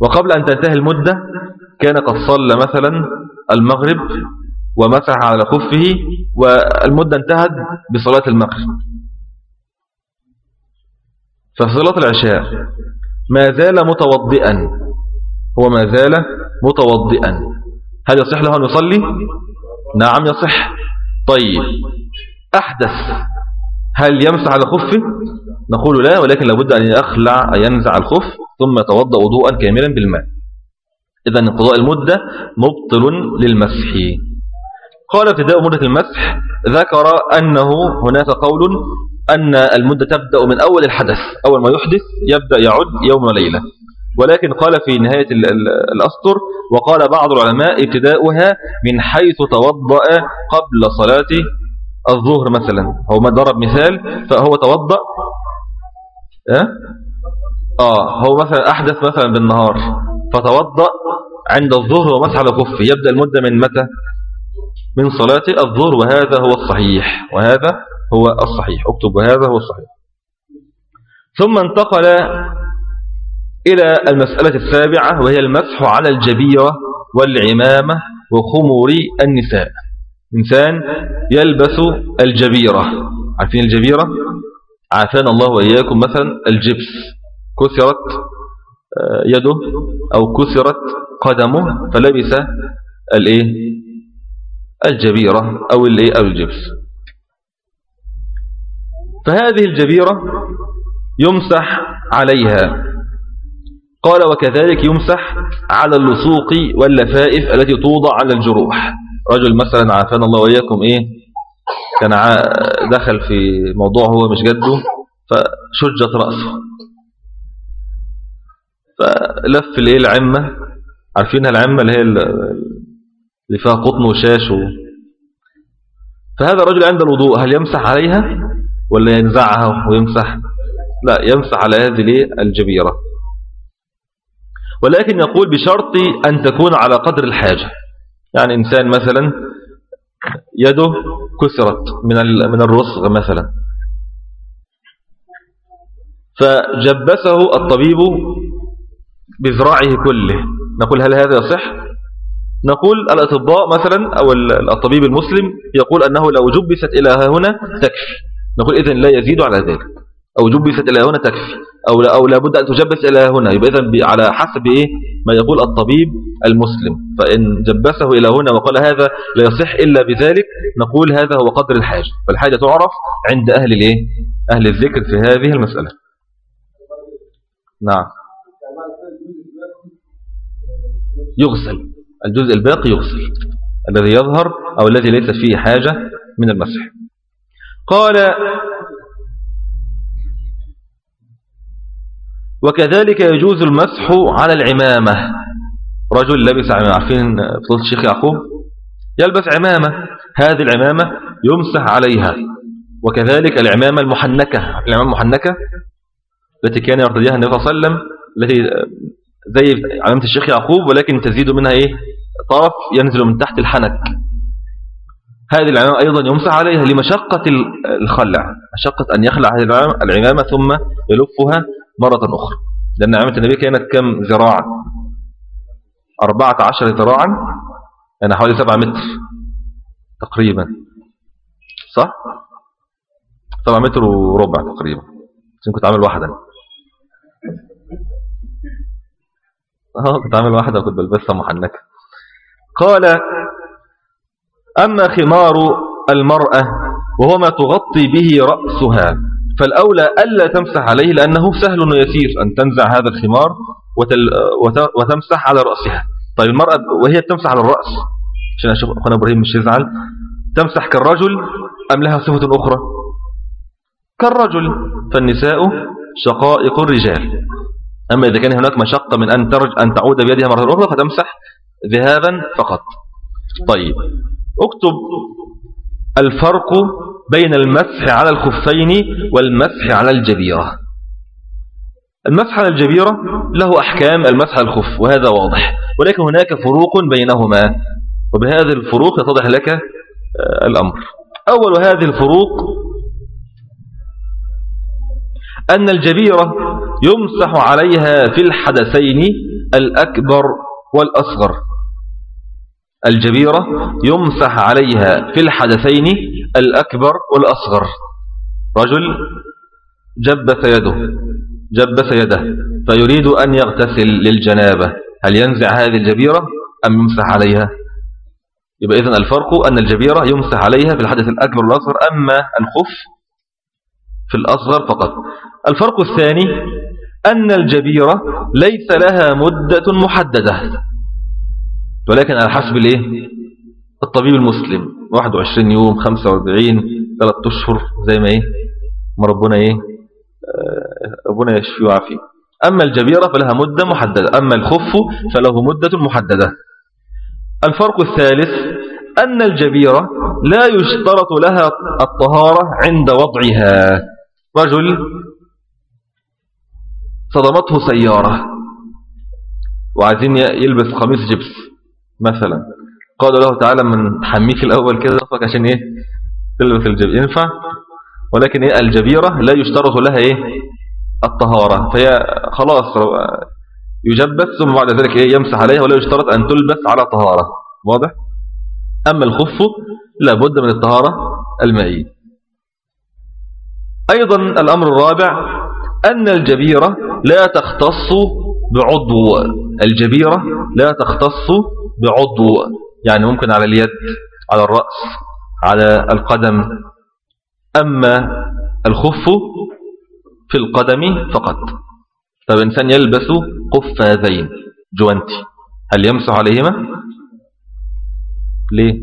وقبل أن تنتهي المدة كان قد صلى مثلا المغرب ومسح على خفه والمدة انتهت بصلاة المغرب. ففي صلاة العشاء ما زال متوضئا. هو ما زال متوضئا. هل يصح له أن يصلي؟ نعم يصح. طيب أحدث. هل يمسح على خفه؟ نقول لا ولكن لابد أن يخلع ينزع الخف ثم يتوضأ وضوءا كاملا بالماء. إذا انقضاء المدة مبطل للمسح. قال ابتداء مدة المسح ذكر أنه هناك قول أن المدة تبدأ من أول الحدث أول ما يحدث يبدأ يعد يوم وليلة ولكن قال في نهاية الأسطر وقال بعض العلماء ابتداؤها من حيث توضأ قبل صلاة الظهر مثلا. هو ما ضرب مثال فهو توضأ آه, آه هو مثلا أحدث مثلا بالنهار فتوضأ عند الظهر ومسح على كفه يبدأ المدة من متى؟ من صلاة الظهر وهذا هو الصحيح وهذا هو الصحيح. اكتب وهذا هو الصحيح. ثم انتقل إلى المسألة السابعة وهي المسح على الجبيرة والعمامة وخمور النساء. إنسان يلبس الجبيرة. عارفين الجبيرة؟ عافانا الله وإياكم. مثلا الجبس كسرت آه، يده أو كسرت قدمه فلبس الإيه؟ الجبيرة أو أو الجبس. فهذه الجبيرة يمسح عليها. قال وكذلك يمسح على اللصوق واللفائف التي توضع على الجروح. رجل مثلا عافانا الله وإياكم إيه كان دخل في موضوع هو مش جده فشجت رأسه. فلف الإيه العمة. عارفينها العمة اللي هي اللي فيها قطن وشاش و... فهذا الرجل عند الوضوء هل يمسح عليها ولا ينزعها ويمسح؟ لا يمسح على هذه الجبيرة. ولكن يقول بشرط أن تكون على قدر الحاجة. يعني إنسان مثلا يده كسرت من من الرصغ مثلا. فجبسه الطبيب بذراعه كله. نقول هل هذا يصح؟ نقول الأطباء مثلا أو الطبيب المسلم يقول أنه لو جبست إلى هنا تكفي. نقول إذن لا يزيد على ذلك. أو جبست إلى هنا تكفي. أو لا أو لابد أن تجبس إلى هنا. يبقى إذن على حسب إيه؟ ما يقول الطبيب المسلم. فإن جبسه إلى هنا وقال هذا لا يصح إلا بذلك نقول هذا هو قدر الحاجة. فالحاجة تعرف عند أهل الإيه؟ أهل الذكر في هذه المسألة. نعم. يغسل. الجزء الباقي يغسل الذي يظهر أو الذي ليس فيه حاجة من المسح. قال وكذلك يجوز المسح على العمامة. رجل لبس عمامة. عارفين فضلت الشيخ يعقوب؟ يلبس عمامة. هذه العمامة يمسح عليها. وكذلك العمامة المحنكة. العمامة المحنكة التي كان يرتديها النبي صلى الله عليه وسلم التي زي عمامة الشيخ يعقوب ولكن تزيد منها إيه؟ طرف ينزل من تحت الحنك. هذه العمامة أيضا يمسح عليها لمشقة الخلع مشقة أن يخلع هذه العمامة ثم يلفها مرة أخرى. لأن عمامة النبي كانت كم ذراعا؟ أربعة عشر ذراعا يعني حوالي سبعة متر تقريبا. صح؟ سبعة متر وربع تقريبا كنت عامل واحدة آه كنت عامل واحدة وكنت بلبسها محنكة. قال أما خمار المرأة وهو ما تغطي به رأسها فالأولى ألا تمسح عليه لأنه سهل ويسير أن تنزع هذا الخمار وتل وتمسح على رأسها. طيب المرأة وهي تمسح على الرأس. عشان أشوف؟ أخونا إبراهيم مش يزعل. تمسح كالرجل أم لها صفة أخرى؟ كالرجل. فالنساء شقائق الرجال. أما إذا كان هناك مشقة من أن, ترج أن تعود بيدها مرة أخرى فتمسح ذهابا فقط. طيب. اكتب الفرق بين المسح على الخفين والمسح على الجبيرة. المسح على الجبيرة له أحكام المسح على الخف وهذا واضح. ولكن هناك فروق بينهما وبهذه الفروق يتضح لك آه، الأمر. أول هذه الفروق أن الجبيرة يمسح عليها في الحدثين الأكبر والأصغر. الجبيرة يمسح عليها في الحدثين الأكبر والأصغر. رجل جبس يده جبس يده فيريد أن يغتسل للجنابة. هل ينزع هذه الجبيرة أم يمسح عليها؟ يبقى إذن الفرق أن الجبيرة يمسح عليها في الحدث الأكبر والأصغر أما الخف في الأصغر فقط. الفرق الثاني أن الجبيرة ليس لها مدة محددة. ولكن على حسب الإيه؟ الطبيب المسلم. 21 يوم 45 3 أشهر زي ما إيه؟ ما ربنا إيه؟ آه، ربنا يشفي ويعافي أما الجبيرة فلها مدة محددة. أما الخف فله مدة محددة. الفرق الثالث أن الجبيرة لا يشترط لها الطهارة عند وضعها. رجل صدمته سيارة. وعايزين يلبس قميص جبس مثلا. قال له تعالى من حميك الأول كده عشان إيه؟ تلبس الجبس ينفع؟ ولكن إيه؟ الجبيرة لا يشترط لها إيه؟ الطهارة. فهي خلاص يجبس ثم بعد ذلك إيه؟ يمسح عليها ولا يشترط أن تلبس على طهارة. واضح؟ أما الخف لابد من الطهارة المائية. أيضا الأمر الرابع أن الجبيرة لا تختص بعضو الجبيرة لا تختص بعضو يعني ممكن على اليد على الرأس على القدم. أما الخف في القدم فقط. طب إنسان يلبس قفازين جوانتي هل يمسح عليهما؟ ليه؟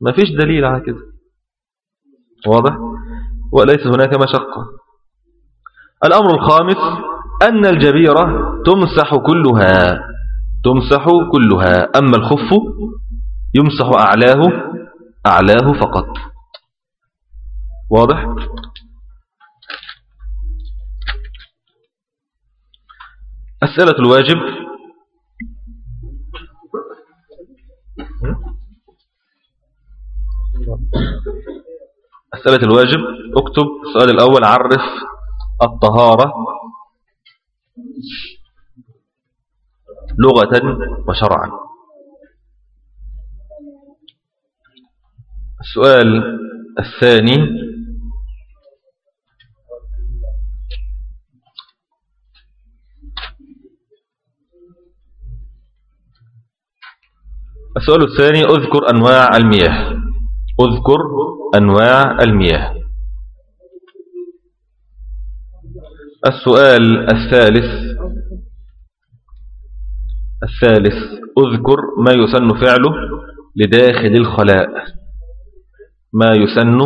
ما فيش دليل على كده. واضح؟ وليس هناك مشقة. الأمر الخامس أن الجبيرة تمسح كلها تمسح كلها. أما الخف يمسح أعلاه أعلاه فقط. واضح؟ أسئلة الواجب. أسئلة الواجب. اكتب السؤال الأول عرف الطهارة لغة وشرعا. السؤال الثاني السؤال الثاني اذكر أنواع المياه. اذكر أنواع المياه. السؤال الثالث. الثالث. اذكر ما يسن فعله لداخل الخلاء. ما يسن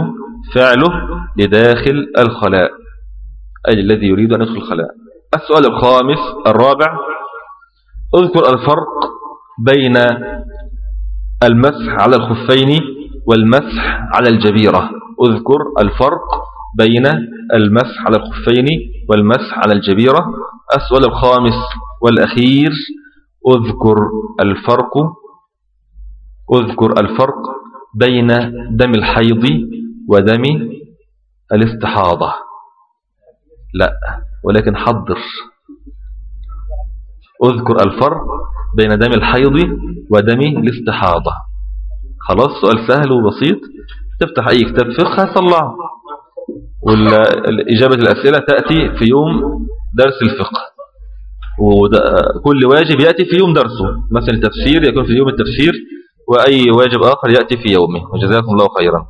فعله لداخل الخلاء. أي الذي يريد أن يدخل الخلاء. السؤال الخامس الرابع. اذكر الفرق بين المسح على الخفين والمسح على الجبيرة. اذكر الفرق بين المسح على الخفين والمسح على الجبيرة. السؤال الخامس والأخير اذكر الفرق اذكر الفرق بين دم الحيض ودم الاستحاضة. لا ولكن حضر. اذكر الفرق بين دم الحيض ودم الاستحاضة. خلاص سؤال سهل وبسيط. تفتح أي كتاب فقه. هتطلعه والإجابة الأسئلة تأتي في يوم درس الفقه. وكل واجب يأتي في يوم درسه. مثلا التفسير يكون في يوم التفسير وأي واجب آخر يأتي في يومه. وجزاكم الله خيرا.